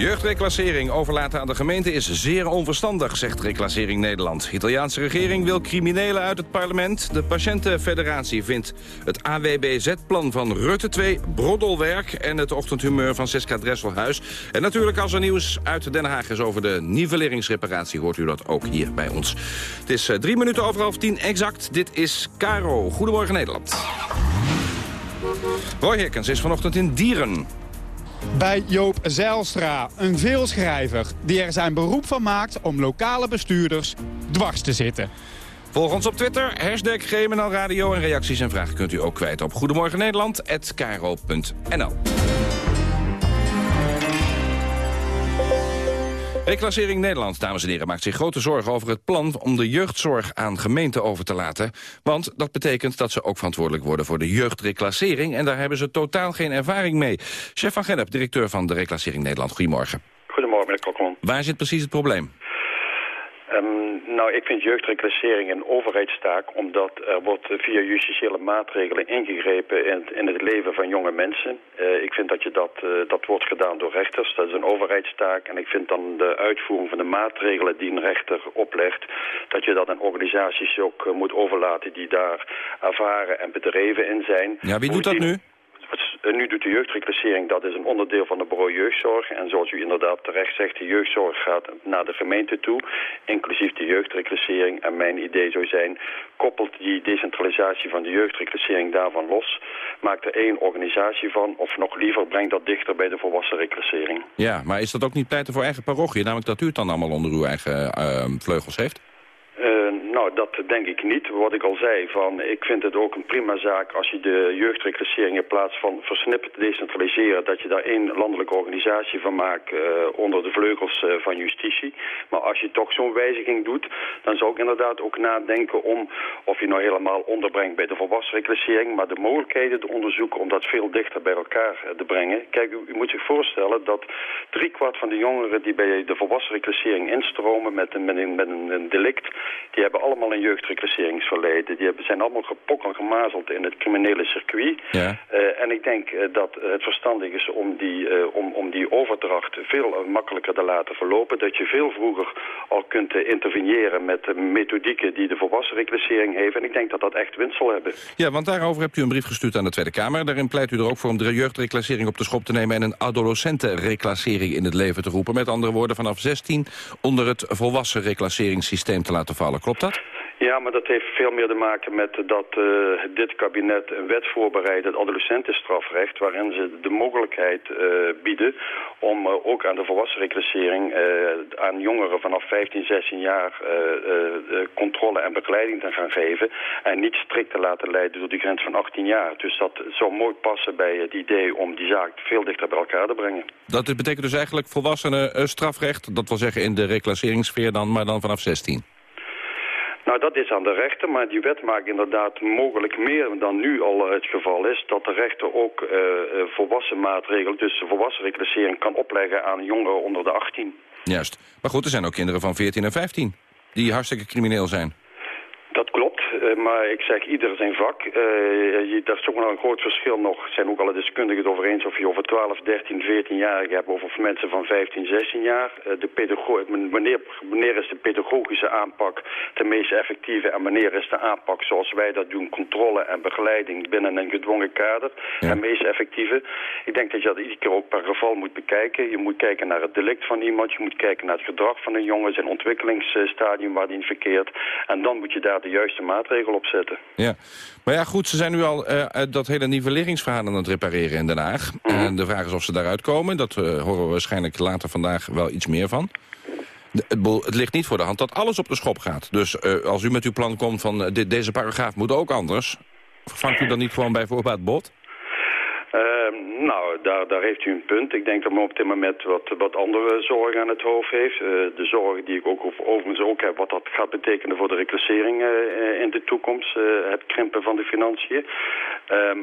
Jeugdreclassering overlaten aan de gemeente is zeer onverstandig, zegt Reclassering Nederland. De Italiaanse regering wil criminelen uit het parlement. De Patiëntenfederatie vindt het AWBZ-plan van Rutte 2 broddelwerk... en het ochtendhumeur van Siska Dresselhuis. En natuurlijk als er nieuws uit Den Haag is over de nivelleringsreparatie... hoort u dat ook hier bij ons. Het is eh, drie minuten over half tien exact. Dit is Caro. Goedemorgen Nederland. Roy Hickens is vanochtend in Dieren bij Joop Zijlstra, een veelschrijver die er zijn beroep van maakt om lokale bestuurders dwars te zitten. Volg ons op Twitter, hashtag GMNL Radio en reacties en vragen kunt u ook kwijt op Goedemorgen Nederland@kro.nl. Reclassering Nederland, dames en heren, maakt zich grote zorgen over het plan om de jeugdzorg aan gemeenten over te laten. Want dat betekent dat ze ook verantwoordelijk worden voor de jeugdreclassering en daar hebben ze totaal geen ervaring mee. Chef van Gennep, directeur van de Reclassering Nederland, goedemorgen. Goedemorgen, meneer Kokman. Waar zit precies het probleem? Um, nou, ik vind jeugdreclassering een overheidstaak... omdat er wordt via justitiële maatregelen ingegrepen in, in het leven van jonge mensen. Uh, ik vind dat je dat, uh, dat wordt gedaan door rechters. Dat is een overheidstaak. En ik vind dan de uitvoering van de maatregelen die een rechter oplegt... dat je dat aan organisaties ook uh, moet overlaten die daar ervaren en bedreven in zijn. Ja, wie doet dat nu? Eh, nu doet de jeugdreclassering, dat is een onderdeel van de bureau jeugdzorg. En zoals u inderdaad terecht zegt, de jeugdzorg gaat naar de gemeente toe, inclusief de jeugdreclassering. En mijn idee zou zijn, koppelt die decentralisatie van de jeugdreclassering daarvan los. Maak er één organisatie van, of nog liever, breng dat dichter bij de volwassen reclassering. Ja, maar is dat ook niet pleiten voor eigen parochie? Namelijk dat u het dan allemaal onder uw eigen uh, vleugels heeft? Uh, nou, dat denk ik niet. Wat ik al zei, van, ik vind het ook een prima zaak als je de jeugdreclassering in plaats van versnipperd decentraliseren, dat je daar één landelijke organisatie van maakt uh, onder de vleugels uh, van justitie. Maar als je toch zo'n wijziging doet, dan zou ik inderdaad ook nadenken om of je nou helemaal onderbrengt bij de volwassen reclassering, maar de mogelijkheden te onderzoeken om dat veel dichter bij elkaar te brengen. Kijk, u, moet zich voorstellen dat driekwart van de jongeren die bij de volwassen reclassering instromen met een, met een, met een, delict, die hebben allemaal een jeugdreclasseringsverleden. Die hebben, zijn allemaal gepokken gemazeld in het criminele circuit. Ja. Uh, en ik denk uh, dat het verstandig is om die, uh, om, om die overdracht veel makkelijker te laten verlopen. Dat je veel vroeger al kunt interveneren met methodieken die de volwassen reclassering heeft. En ik denk dat dat echt winst zal hebben. Ja, want daarover hebt u een brief gestuurd aan de Tweede Kamer. Daarin pleit u er ook voor om de jeugdreclassering op de schop te nemen... en een adolescentenreclassering in het leven te roepen. Met andere woorden, vanaf 16 onder het volwassen reclasseringssysteem te laten vallen. Klopt dat? Ja, maar dat heeft veel meer te maken met dat uh, dit kabinet een wet voorbereidt, het adolescentenstrafrecht, waarin ze de mogelijkheid uh, bieden om uh, ook aan de volwassen reclassering aan jongeren vanaf 15, 16 jaar controle en begeleiding te gaan geven en niet strikt te laten leiden door die grens van 18 jaar. Dus dat zou mooi passen bij het idee om die zaak veel dichter bij elkaar te brengen. Dat betekent dus eigenlijk volwassenen strafrecht, dat wil zeggen in de reclasseringssfeer dan, maar dan vanaf 16? Nou, dat is aan de rechter, maar die wet maakt inderdaad mogelijk meer dan nu al het geval is... dat de rechter ook uh, volwassen maatregelen, dus volwassen reclassering... kan opleggen aan jongeren onder de 18. Juist. Maar goed, er zijn ook kinderen van 14 en 15 die hartstikke crimineel zijn. Dat klopt, uh, maar ik zeg ieder zijn vak. Uh, je, daar is toch nog een groot verschil nog. Er zijn ook alle deskundigen het over eens of je over 12, 13, 14-jarigen hebt... of of mensen van 15, 16 jaar. Uh, de pedago wanneer, wanneer is de pedagogische aanpak de meest effectieve... en wanneer is de aanpak zoals wij dat doen... controle en begeleiding binnen een gedwongen kader... Ja. de meest effectieve. Ik denk dat je dat iedere keer ook per geval moet bekijken. Je moet kijken naar het delict van iemand. Je moet kijken naar het gedrag van een jongen... zijn ontwikkelingsstadium waar die verkeert. En dan moet je daar de juiste maatregel op zetten. Ja, maar ja goed, ze zijn nu al uh, dat hele nivelleringsverhaal aan het repareren in Den Haag. Mhm. En de vraag is of ze daaruit komen. Dat uh, horen we waarschijnlijk later vandaag wel iets meer van. De, het, het, ligt niet voor de hand dat alles op de schop gaat. Dus uh, als u met uw plan komt van dit, deze paragraaf moet ook anders... vervangt u dan niet gewoon bij voorbaat bot? Uh, nou, daar, daar heeft u een punt. Ik denk dat men op dit moment wat, wat andere zorgen aan het hoofd heeft. Uh, de zorgen die ik ook overigens ook heb, wat dat gaat betekenen voor de reclassering uh, in de toekomst. Het krimpen van de financiën.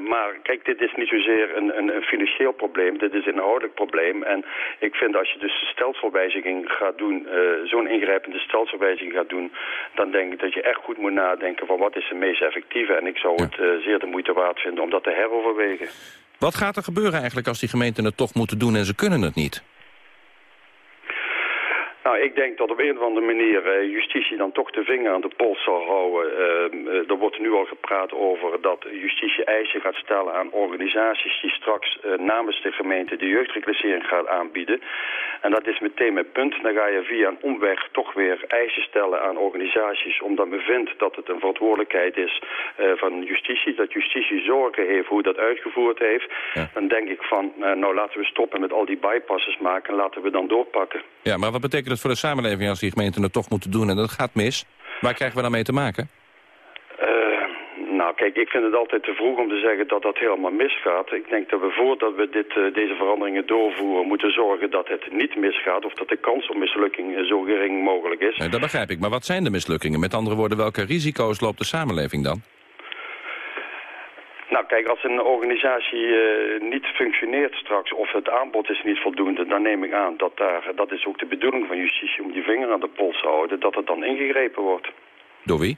maar kijk, dit is niet zozeer een, een, een, financieel probleem. Dit is een inhoudelijk probleem. En ik vind als je dus de stelselwijziging gaat doen, zo'n ingrijpende stelselwijziging gaat doen, dan denk ik dat je echt goed moet nadenken van wat is de meest effectieve. En ik zou het zeer de moeite waard vinden om dat te heroverwegen. Wat gaat er gebeuren eigenlijk als die gemeenten het toch moeten doen en ze kunnen het niet? Nou, ik denk dat op een of andere manier uh, justitie dan toch de vinger aan de pols zal houden. Uh, er wordt nu al gepraat over dat justitie eisen gaat stellen aan organisaties die straks uh, namens de gemeente de jeugdreclassering gaat aanbieden. En dat is meteen mijn punt. Dan ga je via een omweg toch weer eisen stellen aan organisaties omdat men vindt dat het een verantwoordelijkheid is van justitie. Dat justitie zorgen heeft hoe dat uitgevoerd heeft. Ja. Dan denk ik van, nou laten we stoppen met al die bypasses maken en laten we dan doorpakken. Ja, maar wat betekent het voor de samenleving als die gemeenten het toch moeten doen en dat gaat mis? Waar krijgen we dan mee te maken? Uh, nou, kijk, ik vind het altijd te vroeg om te zeggen dat dat helemaal misgaat. Ik denk dat we voordat we dit, uh, deze veranderingen doorvoeren... moeten zorgen dat het niet misgaat... of dat de kans op mislukking uh, zo gering mogelijk is. Nee, dat begrijp ik. Maar wat zijn de mislukkingen? Met andere woorden, welke risico's loopt de samenleving dan? Nou, kijk, als een organisatie uh, niet functioneert straks of het aanbod is niet voldoende, dan neem ik aan dat daar, dat is ook de bedoeling van justitie om die vinger aan de pols te houden, dat er dan ingegrepen wordt. Door wie?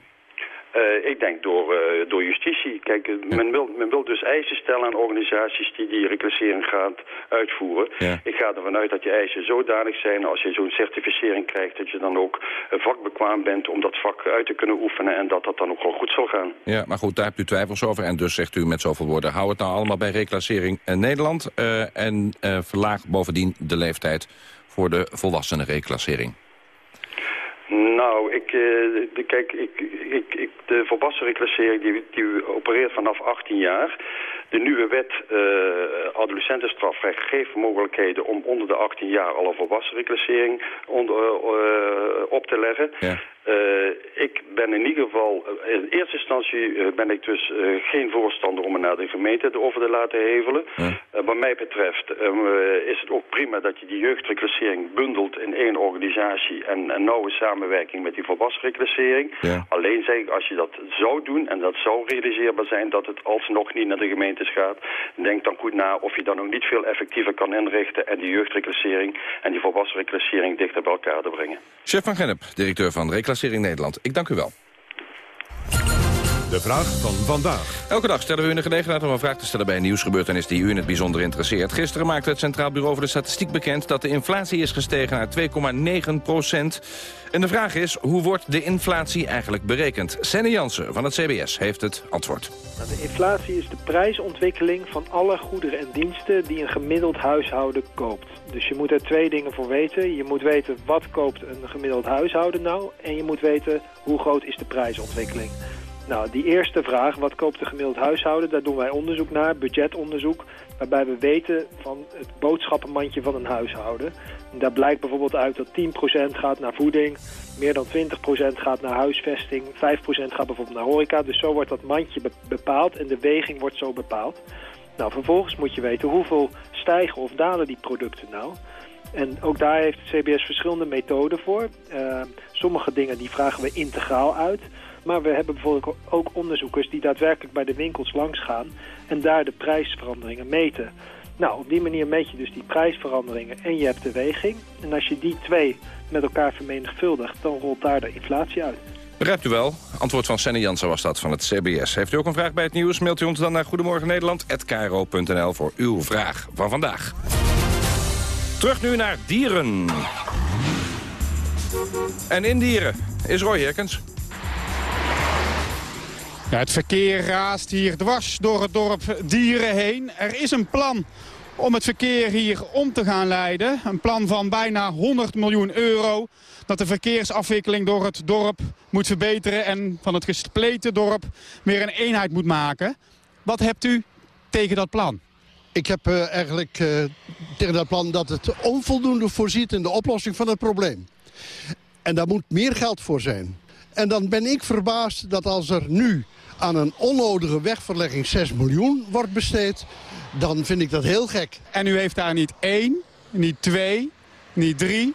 Uh, ik denk door, uh, door justitie. Kijk, uh, men, wil, men wil dus eisen stellen aan organisaties die die reclassering gaan uitvoeren. Ja. Ik ga ervan uit dat je eisen zodanig zijn als je zo'n certificering krijgt... dat je dan ook vakbekwaam bent om dat vak uit te kunnen oefenen... en dat dat dan ook wel goed zal gaan. Ja, maar goed, daar hebt u twijfels over. En dus zegt u met zoveel woorden, hou het nou allemaal bij reclassering Nederland... en verlaag bovendien de leeftijd voor de volwassenen reclassering. Nou, ik, uh, kijk, ik, ik, ik, de volwassen reclassering die, die opereert vanaf 18 jaar. De nieuwe wet uh, adolescentenstrafrecht geeft mogelijkheden om onder de 18 jaar al een volwassen reclassering onder, uh, op te leggen. Ja. Uh, ik ben in ieder geval, in eerste instantie uh, ben ik dus uh, geen voorstander om het naar de gemeente over te laten hevelen. Wat mij betreft is het ook prima dat je die jeugdreclassering bundelt in één organisatie en een nauwe samenwerking met die volwassen reclassering. Ja. Alleen zeg ik, als je dat zou doen en dat zou realiseerbaar zijn dat het alsnog niet naar de gemeentes gaat, denk dan goed na of je dan ook niet veel effectiever kan inrichten en die jeugdreclassering en die volwassen reclassering dichter bij elkaar te brengen. Chef van Gennep, directeur van Reclassering Nederland. Ik dank u wel. De vraag van vandaag. Elke dag stellen we u de gelegenheid om een vraag te stellen bij een nieuwsgebeurtenis die u in het bijzonder interesseert. Gisteren maakte het Centraal Bureau voor de Statistiek bekend dat de inflatie is gestegen naar 2,9 procent. En de vraag is, hoe wordt de inflatie eigenlijk berekend? Senne Jansen van het CBS heeft het antwoord. Nou, de inflatie is de prijsontwikkeling van alle goederen en diensten die een gemiddeld huishouden koopt. Dus je moet er twee dingen voor weten. Je moet weten wat koopt een gemiddeld huishouden nou en je moet weten hoe groot is de prijsontwikkeling. Nou, die eerste vraag, wat koopt een gemiddeld huishouden, daar doen wij onderzoek naar, budgetonderzoek, waarbij we weten van het boodschappenmandje van een huishouden. En daar blijkt bijvoorbeeld uit dat 10% gaat naar voeding, meer dan 20% gaat naar huisvesting, 5% gaat bijvoorbeeld naar horeca. Dus zo wordt dat mandje bepaald en de weging wordt zo bepaald. Nou, vervolgens moet je weten hoeveel stijgen of dalen die producten nou. En ook daar heeft CBS verschillende methoden voor. Uh, sommige dingen die vragen we integraal uit. Maar we hebben bijvoorbeeld ook onderzoekers die daadwerkelijk bij de winkels langs gaan en daar de prijsveranderingen meten. Nou, op die manier meet je dus die prijsveranderingen en je hebt de weging. En als je die twee met elkaar vermenigvuldigt, dan rolt daar de inflatie uit. Begrijpt u wel? Antwoord van Senne Jansen was dat van het CBS. Heeft u ook een vraag bij het nieuws? Mailt u ons dan naar Goedemorgen Nederland@kro.nl voor uw vraag van vandaag. Terug nu naar dieren. En in dieren is Roy Herkens. Ja, het verkeer raast hier dwars door het dorp Dieren heen. Er is een plan om het verkeer hier om te gaan leiden. Een plan van bijna 100 miljoen euro. Dat de verkeersafwikkeling door het dorp moet verbeteren... en van het gespleten dorp weer een eenheid moet maken. Wat hebt u tegen dat plan? Ik heb uh, eigenlijk uh, tegen dat plan dat het onvoldoende voorziet in de oplossing van het probleem. En daar moet meer geld voor zijn. En dan ben ik verbaasd dat als er nu aan een onnodige wegverlegging 6 miljoen wordt besteed... dan vind ik dat heel gek. En u heeft daar niet één, niet twee, niet drie,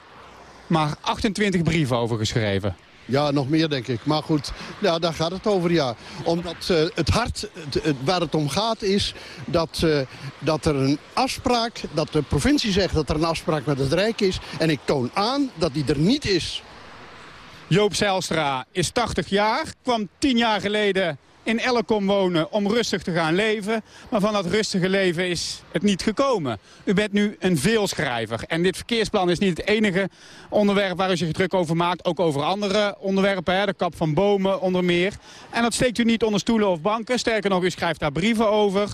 maar 28 brieven over geschreven. Ja, nog meer denk ik. Maar goed, ja, daar gaat het over, ja. Omdat uh, het hart, het, het, waar het om gaat is dat, uh, dat er een afspraak... dat de provincie zegt dat er een afspraak met het Rijk is... en ik toon aan dat die er niet is. Joop Zijlstra is 80 jaar, kwam 10 jaar geleden in Elkom wonen om rustig te gaan leven. Maar van dat rustige leven is het niet gekomen. U bent nu een veelschrijver. En dit verkeersplan is niet het enige onderwerp waar u zich druk over maakt. Ook over andere onderwerpen, hè, de kap van bomen onder meer. En dat steekt u niet onder stoelen of banken. Sterker nog, u schrijft daar brieven over.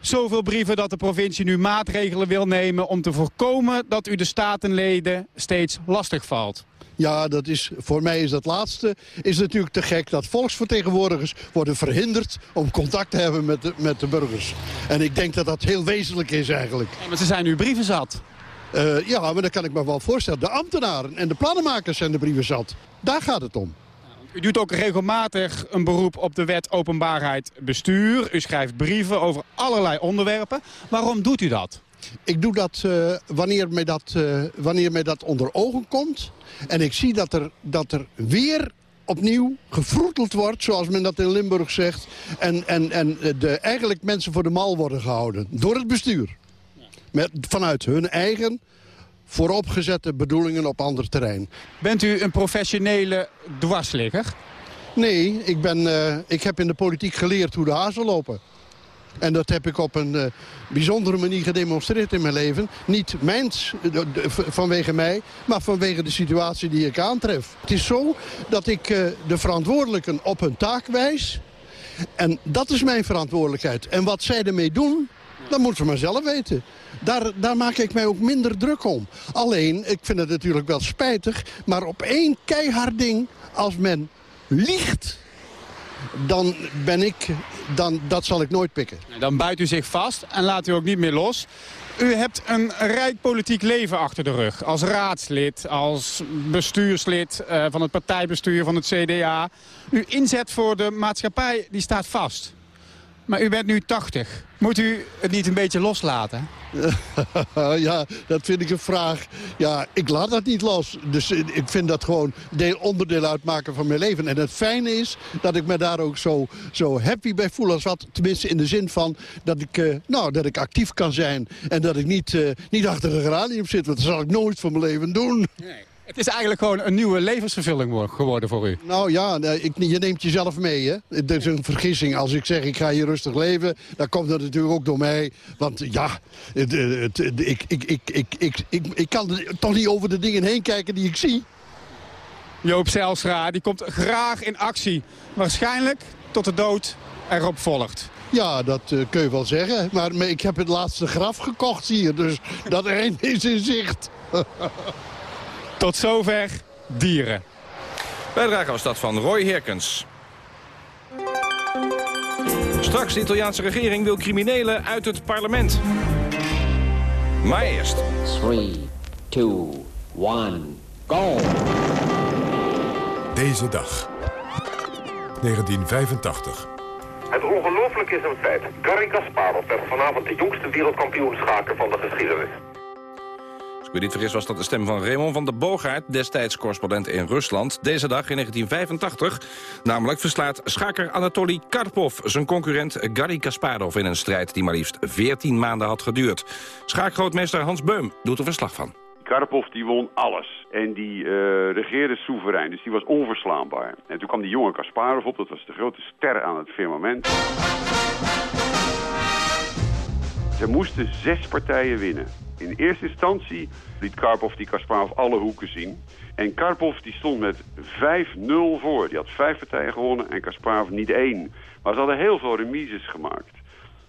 Zoveel brieven dat de provincie nu maatregelen wil nemen... om te voorkomen dat u de statenleden steeds lastig valt. Ja, dat is, voor mij is dat laatste is natuurlijk te gek... dat volksvertegenwoordigers worden verhinderd om contact te hebben met de, met de burgers. En ik denk dat dat heel wezenlijk is eigenlijk. Ja, maar ze zijn nu brieven zat. Uh, ja, maar dat kan ik me wel voorstellen. De ambtenaren en de plannenmakers zijn de brieven zat. Daar gaat het om. U doet ook regelmatig een beroep op de wet openbaarheid bestuur. U schrijft brieven over allerlei onderwerpen. Waarom doet u dat? Ik doe dat uh, wanneer, mij dat, uh, wanneer mij dat onder ogen komt. En ik zie dat er, dat er weer opnieuw gefroeteld wordt, zoals men dat in Limburg zegt. En, en, en de, eigenlijk mensen voor de mal worden gehouden. Door het bestuur. Met, vanuit hun eigen vooropgezette bedoelingen op ander terrein. Bent u een professionele dwarsligger? Nee, ik, ben, eh, ik heb in de politiek geleerd hoe de hazen lopen. En dat heb ik op een uh, bijzondere manier gedemonstreerd in mijn leven. Niet mijns, vanwege mij, maar vanwege de situatie die ik aantref. Het is zo dat ik uh, de verantwoordelijken op hun taak wijs. En dat is mijn verantwoordelijkheid. En wat zij ermee doen, dat moeten ze maar zelf weten. Daar, daar maak ik mij ook minder druk om. Alleen, ik vind het natuurlijk wel spijtig... maar op één keihard ding, als men liegt dan ben ik, dan, dat zal ik nooit pikken. Dan buit u zich vast en laat u ook niet meer los. U hebt een rijk politiek leven achter de rug. Als raadslid, als bestuurslid uh, van het partijbestuur van het CDA. Uw inzet voor de maatschappij die staat vast. Maar u bent nu 80. Moet u het niet een beetje loslaten? ja, dat vind ik een vraag. Ja, ik laat dat niet los. Dus ik vind dat gewoon deel, onderdeel uitmaken van mijn leven. En het fijne is dat ik me daar ook zo, zo happy bij voel als wat. Tenminste in de zin van dat ik, uh, nou, dat ik actief kan zijn. En dat ik niet, uh, niet achter een geranium zit. Want dat zal ik nooit van mijn leven doen. Nee. Het is eigenlijk gewoon een nieuwe levensvervulling geworden voor u. Nou ja, je neemt jezelf mee. Hè? Het is een vergissing. Als ik zeg ik ga hier rustig leven, dan komt dat natuurlijk ook door mij. Want ja, het, het, ik, ik, ik, ik, ik, ik, ik kan toch niet over de dingen heen kijken die ik zie. Joop Zijlstra, die komt graag in actie. Waarschijnlijk tot de dood erop volgt. Ja, dat uh, kun je wel zeggen. Maar, maar ik heb het laatste graf gekocht hier. Dus dat eind is in zicht. Tot zover dieren. Bijdrage was dat van Roy Herkens. Straks de Italiaanse regering wil criminelen uit het parlement. Maar eerst. 3, 2, 1, go! Deze dag. 1985. Het ongelooflijke is een feit. Garry Kasparov werd vanavond de jongste wereldkampioen schaken van de geschiedenis. Weet niet vergis was dat de stem van Raymond van der Boogaard... destijds correspondent in Rusland. Deze dag in 1985 namelijk verslaat schaker Anatoly Karpov... zijn concurrent Garry Kasparov in een strijd die maar liefst 14 maanden had geduurd. Schaakgrootmeester Hans Beum doet er verslag van. Karpov die won alles. En die uh, regeerde soeverein, dus die was onverslaanbaar. En toen kwam die jonge Kasparov op, dat was de grote ster aan het firmament. Ze moesten zes partijen winnen. In eerste instantie liet Karpov die Kasparov alle hoeken zien. En Karpov die stond met 5-0 voor. Die had vijf partijen gewonnen en Kasparov niet één. Maar ze hadden heel veel remises gemaakt.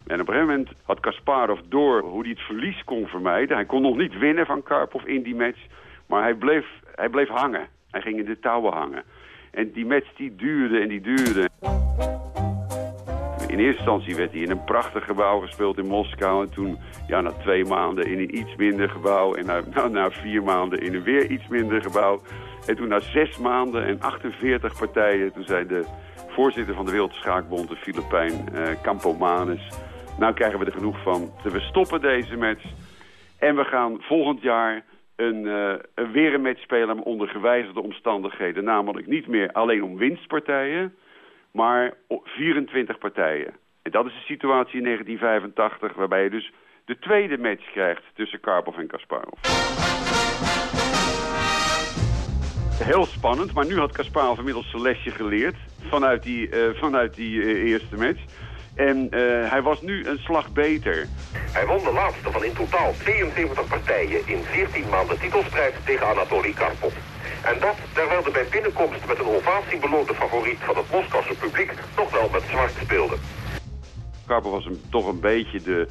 En op een gegeven moment had Kasparov door hoe hij het verlies kon vermijden. Hij kon nog niet winnen van Karpov in die match. Maar hij bleef, hij bleef hangen. Hij ging in de touwen hangen. En die match die duurde en die duurde. In eerste instantie werd hij in een prachtig gebouw gespeeld in Moskou. En toen, ja, na twee maanden in een iets minder gebouw. En na, na, na vier maanden in een weer iets minder gebouw. En toen na zes maanden en 48 partijen, toen zei de voorzitter van de Wereldschaakbond, de Filipijn eh, Campomanes... nou krijgen we er genoeg van. We stoppen deze match en we gaan volgend jaar een, uh, een weer een match spelen onder gewijzigde omstandigheden. Namelijk niet meer alleen om winstpartijen maar 24 partijen. En dat is de situatie in 1985, waarbij je dus de tweede match krijgt tussen Karpov en Kasparov. Heel spannend, maar nu had Kasparov inmiddels zijn lesje geleerd vanuit die, uh, vanuit die uh, eerste match. En uh, hij was nu een slag beter. Hij won de laatste van in totaal 72 partijen in 14 maanden titelstrijd tegen Anatoly Karpov. En dat terwijl de bij binnenkomst met een ovatie beloonde favoriet van het Moskouse publiek nog wel met zwart speelde. Karpov was toch een beetje de,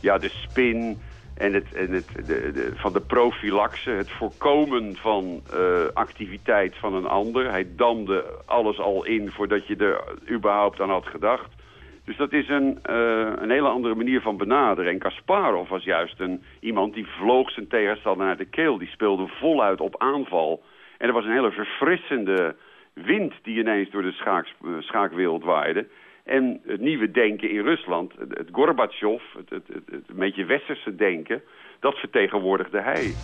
ja, de spin en het, en het, de, de, van de profilaxe, het voorkomen van uh, activiteit van een ander. Hij damde alles al in voordat je er überhaupt aan had gedacht. Dus dat is een, uh, een hele andere manier van benaderen. En Kasparov was juist een, iemand die vloog zijn tegenstander naar de keel. Die speelde voluit op aanval. En er was een hele verfrissende wind die ineens door de schaak, eh, schaakwereld waaide. En het nieuwe denken in Rusland, het, het Gorbachev, het, het, het, een beetje westerse denken, dat vertegenwoordigde hij.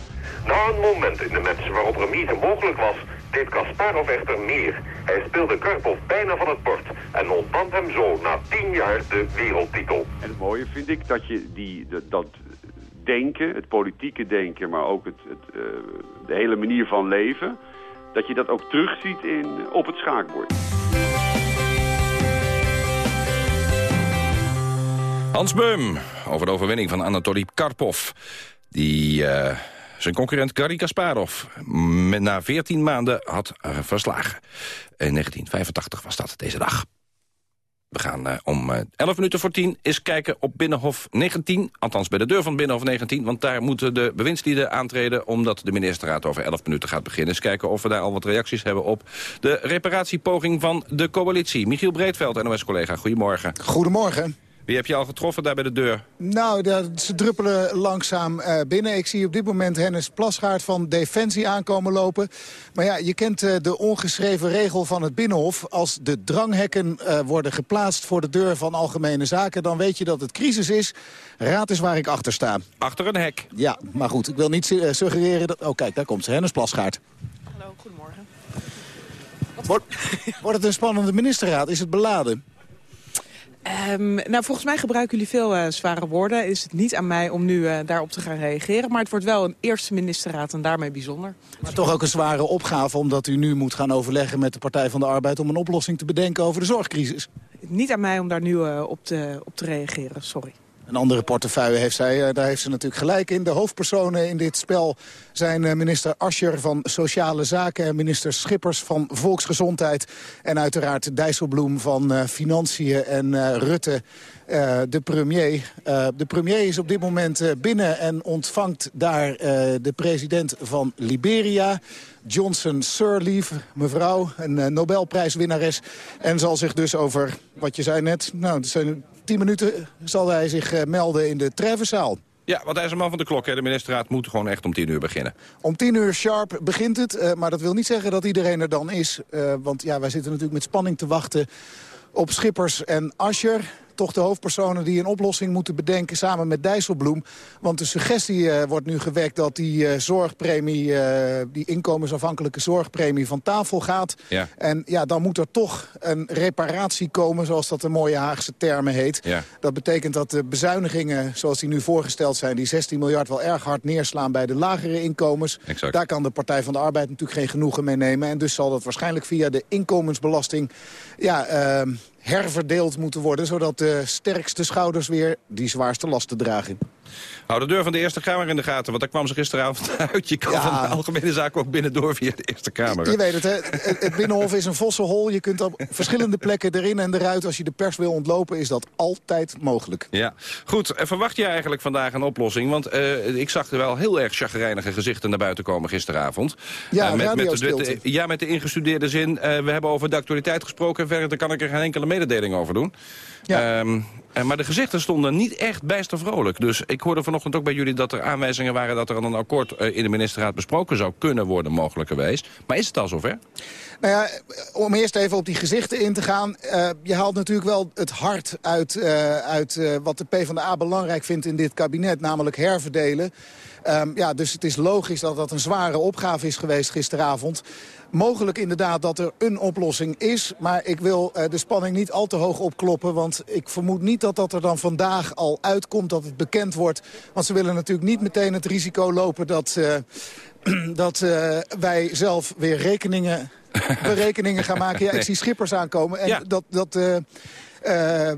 Na een moment in de match waarop remise mogelijk was, deed Kasparov echter meer. Hij speelde Karpov bijna van het bord en ontband hem zo na tien jaar de wereldtitel. En het mooie vind ik dat je die, dat denken, het politieke denken, maar ook het, het uh, de hele manier van leven dat je dat ook terugziet in, op het schaakbord. Hans Beum over de overwinning van Anatoly Karpov. Die eh, zijn concurrent Garry Kasparov na 14 maanden had eh, verslagen. In 1985 was dat deze dag. We gaan uh, om uh, 11 minuten voor 10 eens kijken op Binnenhof 19. Althans bij de deur van Binnenhof 19. Want daar moeten de bewindslieden aantreden... omdat de ministerraad over 11 minuten gaat beginnen. Eens kijken of we daar al wat reacties hebben op de reparatiepoging van de coalitie. Michiel Breedveld, NOS-collega, goedemorgen. Goedemorgen. Wie heb je al getroffen daar bij de deur? Nou, ze druppelen langzaam uh, binnen. Ik zie op dit moment Hennis Plasgaard van Defensie aankomen lopen. Maar ja, je kent uh, de ongeschreven regel van het Binnenhof. Als de dranghekken uh, worden geplaatst voor de deur van Algemene Zaken... dan weet je dat het crisis is. Raad is waar ik achter sta. Achter een hek? Ja, maar goed, ik wil niet suggereren... Dat... Oh, kijk, daar komt ze, Hennis Plasgaard. Hallo, goedemorgen. Wordt, wordt het een spannende ministerraad? Is het beladen? Um, nou, volgens mij gebruiken jullie veel uh, zware woorden. Is het niet aan mij om nu uh, daarop te gaan reageren. Maar het wordt wel een eerste ministerraad en daarmee bijzonder. Maar toch ook een zware opgave omdat u nu moet gaan overleggen met de Partij van de Arbeid... om een oplossing te bedenken over de zorgcrisis. Niet aan mij om daar nu uh, op, te, op te reageren, sorry. Een andere portefeuille heeft zij, daar heeft ze natuurlijk gelijk in. De hoofdpersonen in dit spel zijn minister Ascher van Sociale Zaken... en minister Schippers van Volksgezondheid. En uiteraard Dijsselbloem van uh, Financiën en Rutte, de premier. de premier is op dit moment binnen en ontvangt daar de president van Liberia... Johnson Sirleaf, mevrouw, een Nobelprijswinnares. En zal zich dus over, wat je zei net, nou, het zijn tien minuten zal hij zich uh, melden in de Trevenzaal. Ja, want hij is een man van de klok. Hè. De ministerraad moet gewoon echt om tien uur beginnen. Om tien uur sharp begint het. Uh, maar dat wil niet zeggen dat iedereen er dan is. Uh, want ja, wij zitten natuurlijk met spanning te wachten op Schippers en Ascher toch de hoofdpersonen die een oplossing moeten bedenken samen met Dijsselbloem. Want de suggestie uh, wordt nu gewekt dat die uh, zorgpremie, uh, die inkomensafhankelijke zorgpremie van tafel gaat. Ja. En ja, dan moet er toch een reparatie komen, zoals dat de mooie Haagse termen heet. Ja. Dat betekent dat de bezuinigingen, zoals die nu voorgesteld zijn, die 16 miljard wel erg hard neerslaan bij de lagere inkomens. Exact. Daar kan de Partij van de Arbeid natuurlijk geen genoegen mee nemen. En dus zal dat waarschijnlijk via de inkomensbelasting ja, herverdeeld moeten worden... zodat de sterkste schouders weer die zwaarste lasten dragen. Hou de deur van de Eerste Kamer in de gaten, want daar kwam ze gisteravond uit. Je kan ja. van de Algemene Zaken ook binnendoor via de Eerste Kamer. Je, je weet het, hè? het Binnenhof is een vossenhol. Je kunt op verschillende plekken erin en eruit. Als je de pers wil ontlopen, is dat altijd mogelijk. Ja, goed. Verwacht je eigenlijk vandaag een oplossing? Want uh, ik zag er wel heel erg chagrijnige gezichten naar buiten komen gisteravond. Ja, uh, met, met, de, ja, met de ingestudeerde zin. Uh, we hebben over de actualiteit gesproken. Verder kan ik er geen enkele mededeling over doen. Ja. Um, maar de gezichten stonden niet echt bijster vrolijk. Dus ik hoorde vanochtend ook bij jullie dat er aanwijzingen waren... dat er een akkoord in de ministerraad besproken zou kunnen worden mogelijkerwijs. Maar is het al zover? Nou ja, om eerst even op die gezichten in te gaan. Uh, je haalt natuurlijk wel het hart uit, uh, uit uh, wat de PvdA belangrijk vindt in dit kabinet. Namelijk herverdelen. Um, ja, dus het is logisch dat dat een zware opgave is geweest gisteravond. Mogelijk inderdaad dat er een oplossing is. Maar ik wil uh, de spanning niet al te hoog opkloppen. Want ik vermoed niet dat dat er dan vandaag al uitkomt dat het bekend wordt. Want ze willen natuurlijk niet meteen het risico lopen dat, uh, dat uh, wij zelf weer rekeningen, berekeningen gaan maken. Ja, ik zie schippers aankomen. En Ja. dat... dat uh, uh,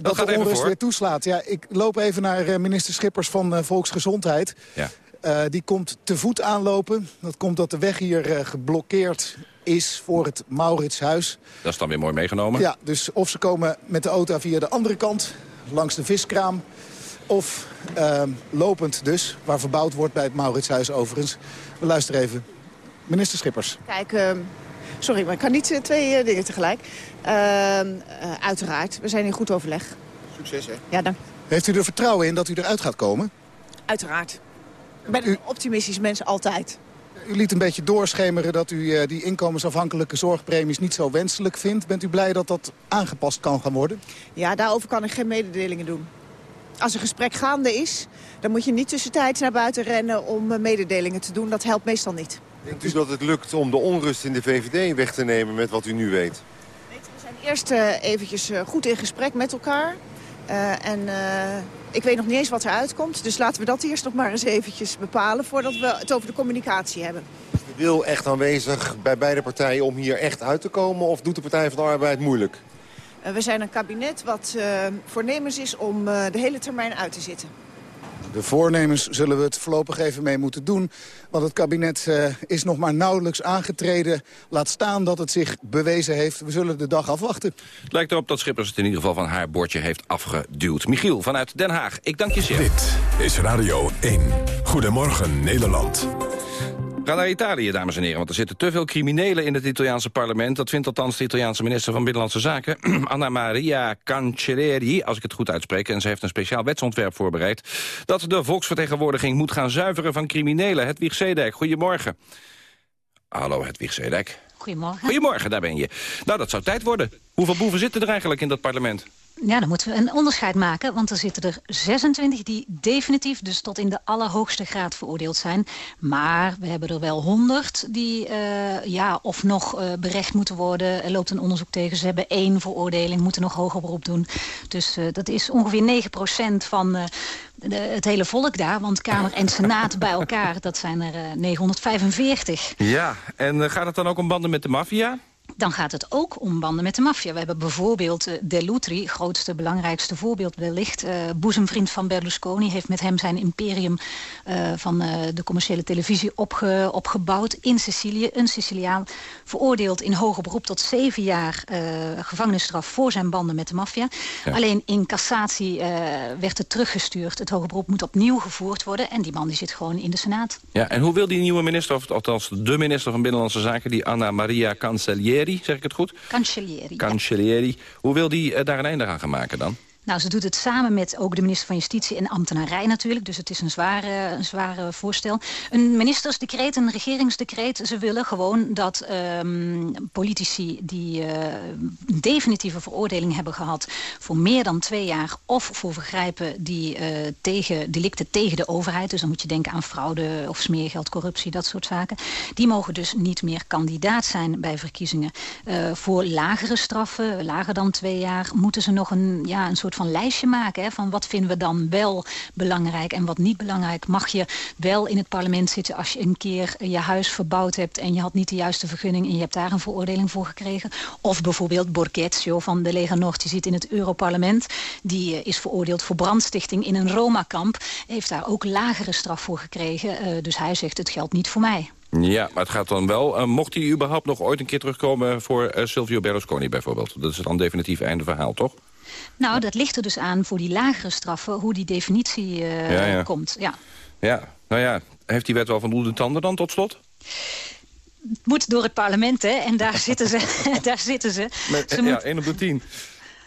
dat gaat de onrust weer toeslaat. Ja, ik loop even naar minister Schippers van Volksgezondheid. Ja. Uh, die komt te voet aanlopen. Dat komt dat de weg hier uh, geblokkeerd is voor het Mauritshuis. Dat is dan weer mooi meegenomen. Ja, dus of ze komen met de auto via de andere kant, langs de viskraam... of uh, lopend dus, waar verbouwd wordt bij het Mauritshuis overigens. We luisteren even. Minister Schippers. Kijk, uh, sorry, maar ik kan niet uh, twee uh, dingen tegelijk. Uh, uh, uiteraard, we zijn in goed overleg. Succes, hè? Ja, dank. Heeft u er vertrouwen in dat u eruit gaat komen? Uiteraard. Ik ben een optimistisch mens altijd. U liet een beetje doorschemeren dat u uh, die inkomensafhankelijke zorgpremies niet zo wenselijk vindt. Bent u blij dat dat aangepast kan gaan worden? Ja, daarover kan ik geen mededelingen doen. Als een gesprek gaande is, dan moet je niet tussentijds naar buiten rennen om uh, mededelingen te doen. Dat helpt meestal niet. Denkt u dat het lukt om de onrust in de VVD weg te nemen met wat u nu weet? We zijn eerst uh, eventjes goed in gesprek met elkaar. Uh, en uh, ik weet nog niet eens wat er uitkomt. Dus laten we dat eerst nog maar eens eventjes bepalen... voordat we het over de communicatie hebben. Is de wil echt aanwezig bij beide partijen om hier echt uit te komen... of doet de Partij van de Arbeid moeilijk? Uh, we zijn een kabinet wat voornemens is om de hele termijn uit te zitten. De voornemens zullen we het voorlopig even mee moeten doen. Want het kabinet uh, is nog maar nauwelijks aangetreden. Laat staan dat het zich bewezen heeft. We zullen de dag afwachten. Het lijkt erop dat Schippers het in ieder geval van haar bordje heeft afgeduwd. Michiel vanuit Den Haag, ik dank je zeer. Dit is Radio 1. Goedemorgen Nederland. Gaan naar Italië, dames en heren, want er zitten te veel criminelen in het Italiaanse parlement. Dat vindt althans de Italiaanse minister van Binnenlandse Zaken, Anna Maria Cancelleri, als ik het goed uitspreek. En ze heeft een speciaal wetsontwerp voorbereid dat de volksvertegenwoordiging moet gaan zuiveren van criminelen. Hedwig Zedek, goedemorgen. Hallo Hedwig Zedek. Goedemorgen. Goedemorgen, daar ben je. Nou, dat zou tijd worden. Hoeveel boeven zitten er eigenlijk in dat parlement? Ja, dan moeten we een onderscheid maken. Want er zitten er 26 die definitief dus tot in de allerhoogste graad veroordeeld zijn. Maar we hebben er wel 100 die uh, ja, of nog uh, berecht moeten worden. Er loopt een onderzoek tegen. Ze hebben één veroordeling, moeten nog hoger beroep doen. Dus uh, dat is ongeveer 9% van de, het hele volk daar. Want Kamer en Senaat bij elkaar, dat zijn er 945. Ja, en gaat het dan ook om banden met de maffia? Dan gaat het ook om banden met de maffia. We hebben bijvoorbeeld uh, Dell'Utri, grootste, belangrijkste voorbeeld wellicht. Uh, boezemvriend van Berlusconi heeft met hem zijn imperium uh, van de commerciële televisie opge opgebouwd in Sicilië. Een Siciliaan veroordeeld in hoger beroep tot zeven jaar gevangenisstraf voor zijn banden met de maffia. Ja. Alleen in cassatie werd het teruggestuurd. Het hoger beroep moet opnieuw gevoerd worden en die man die zit gewoon in de Senaat. Ja, en hoe wil die nieuwe minister, of althans de minister van Binnenlandse Zaken, die Anna Maria Cancellieri, zeg ik het goed? Cancellieri. Cancellieri. Ja. Hoe wil die uh, daar een einde aan gaan maken dan? Nou, ze doet het samen met ook de minister van Justitie en ambtenarij natuurlijk. Dus het is een zware, een zware voorstel. Een ministersdecreet, een regeringsdecreet. Ze willen gewoon dat um, politici die uh, een definitieve veroordeling hebben gehad... voor meer dan twee jaar of voor vergrijpen die uh, tegen delicten tegen de overheid... dus dan moet je denken aan fraude of smeergeld, corruptie, dat soort zaken... die mogen dus niet meer kandidaat zijn bij verkiezingen. Uh, voor lagere straffen, lager dan twee jaar, moeten ze nog een, ja, een soort van lijstje maken. Hè, van wat vinden we dan wel belangrijk en wat niet belangrijk. Mag je wel in het parlement zitten als je een keer je huis verbouwd hebt... en je had niet de juiste vergunning en je hebt daar een veroordeling voor gekregen. Of bijvoorbeeld Borghezio van de Lega Nord. Die zit in het Europarlement. Die uh, is veroordeeld voor brandstichting in een Roma-kamp. Heeft daar ook lagere straf voor gekregen. Uh, dus hij zegt het geldt niet voor mij. Ja, maar het gaat dan wel. Uh, mocht hij überhaupt nog ooit een keer terugkomen voor Silvio Berlusconi bijvoorbeeld? Dat is dan definitief einde verhaal, toch? Nou, dat ligt er dus aan voor die lagere straffen, hoe die definitie uh, ja, ja. komt. Ja. ja, nou ja, heeft die wet wel voldoende tanden dan tot slot? Het moet door het parlement, hè, en daar zitten ze. daar zitten ze. Met, ze ja, moet... 1 op de 10.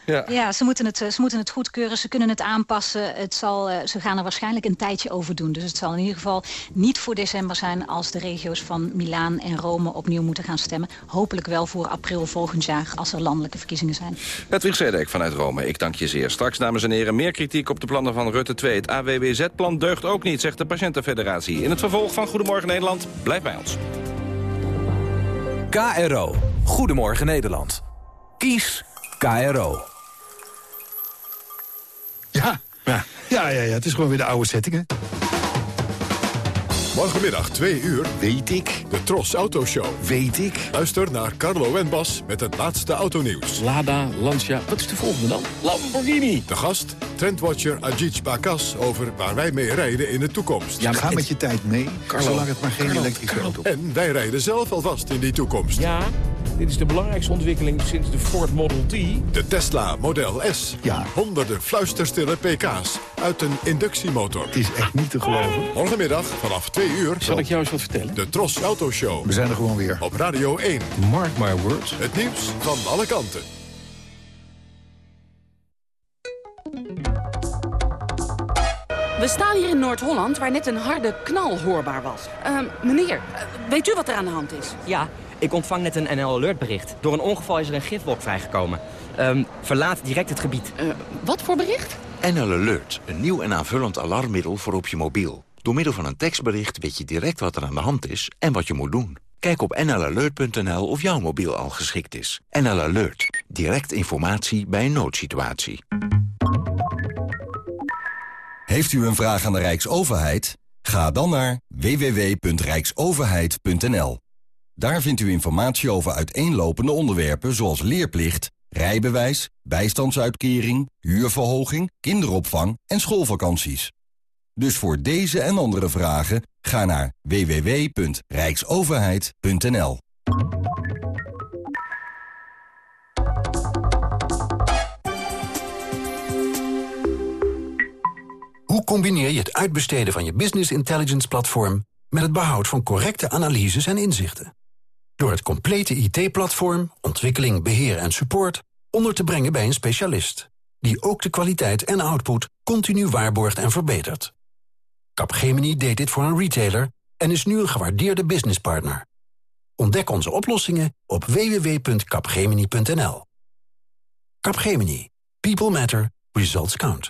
Ja, ja ze, moeten het, ze moeten het goedkeuren, ze kunnen het aanpassen. Het zal, uh, ze gaan er waarschijnlijk een tijdje over doen. Dus het zal in ieder geval niet voor december zijn... als de regio's van Milaan en Rome opnieuw moeten gaan stemmen. Hopelijk wel voor april volgend jaar, als er landelijke verkiezingen zijn. Hedwig Zedek vanuit Rome, ik dank je zeer. Straks, dames en heren, meer kritiek op de plannen van Rutte 2. Het AWWZ-plan deugt ook niet, zegt de Patiëntenfederatie. In het vervolg van Goedemorgen Nederland, blijf bij ons. KRO. Goedemorgen Nederland. Kies KRO. Ja. Ja. ja, ja, ja, het is gewoon weer de oude setting, hè? Morgenmiddag 2 uur. Weet ik. De Tros Autoshow. Weet ik. Luister naar Carlo en Bas met het laatste autonieuws. Lada, Lancia, wat is de volgende dan? Lamborghini. De gast, trendwatcher Ajit Bakas over waar wij mee rijden in de toekomst. Ja, ga met je tijd mee, Carlo, zolang het maar geen Carlo, elektrische auto is. En wij rijden zelf alvast in die toekomst. Ja, dit is de belangrijkste ontwikkeling sinds de Ford Model T. De Tesla Model S. Ja. Honderden fluisterstille pk's uit een inductiemotor. Het is echt niet te geloven. Morgenmiddag vanaf 2 uur. Zal ik jou eens wat vertellen? De Tros Autoshow. We zijn er gewoon weer. Op Radio 1. Mark my words. Het nieuws van alle kanten. We staan hier in Noord-Holland waar net een harde knal hoorbaar was. Uh, meneer, weet u wat er aan de hand is? Ja, ik ontvang net een NL Alert bericht. Door een ongeval is er een gifwolk vrijgekomen. Um, verlaat direct het gebied. Uh, wat voor bericht? NL Alert, een nieuw en aanvullend alarmmiddel voor op je mobiel. Door middel van een tekstbericht weet je direct wat er aan de hand is en wat je moet doen. Kijk op nlalert.nl of jouw mobiel al geschikt is. NL Alert. Direct informatie bij een noodsituatie. Heeft u een vraag aan de Rijksoverheid? Ga dan naar www.rijksoverheid.nl. Daar vindt u informatie over uiteenlopende onderwerpen zoals leerplicht, rijbewijs, bijstandsuitkering, huurverhoging, kinderopvang en schoolvakanties. Dus voor deze en andere vragen ga naar www.rijksoverheid.nl. Hoe combineer je het uitbesteden van je business intelligence platform... met het behoud van correcte analyses en inzichten? Door het complete IT-platform, ontwikkeling, beheer en support... onder te brengen bij een specialist... die ook de kwaliteit en output continu waarborgt en verbetert. Capgemini deed dit voor een retailer en is nu een gewaardeerde businesspartner. Ontdek onze oplossingen op www.capgemini.nl. Capgemini. People matter. Results count.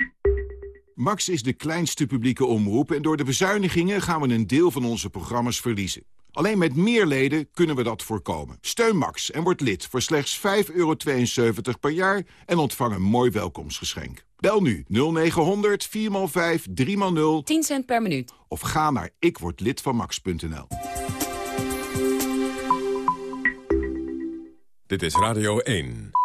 Max is de kleinste publieke omroep en door de bezuinigingen gaan we een deel van onze programma's verliezen. Alleen met meer leden kunnen we dat voorkomen. Steun Max en word lid voor slechts 5,72 per jaar en ontvang een mooi welkomstgeschenk. Bel nu 0900 4x5 3x0 10 cent per minuut. of ga naar ikwordlidvanmax.nl. Dit is Radio 1.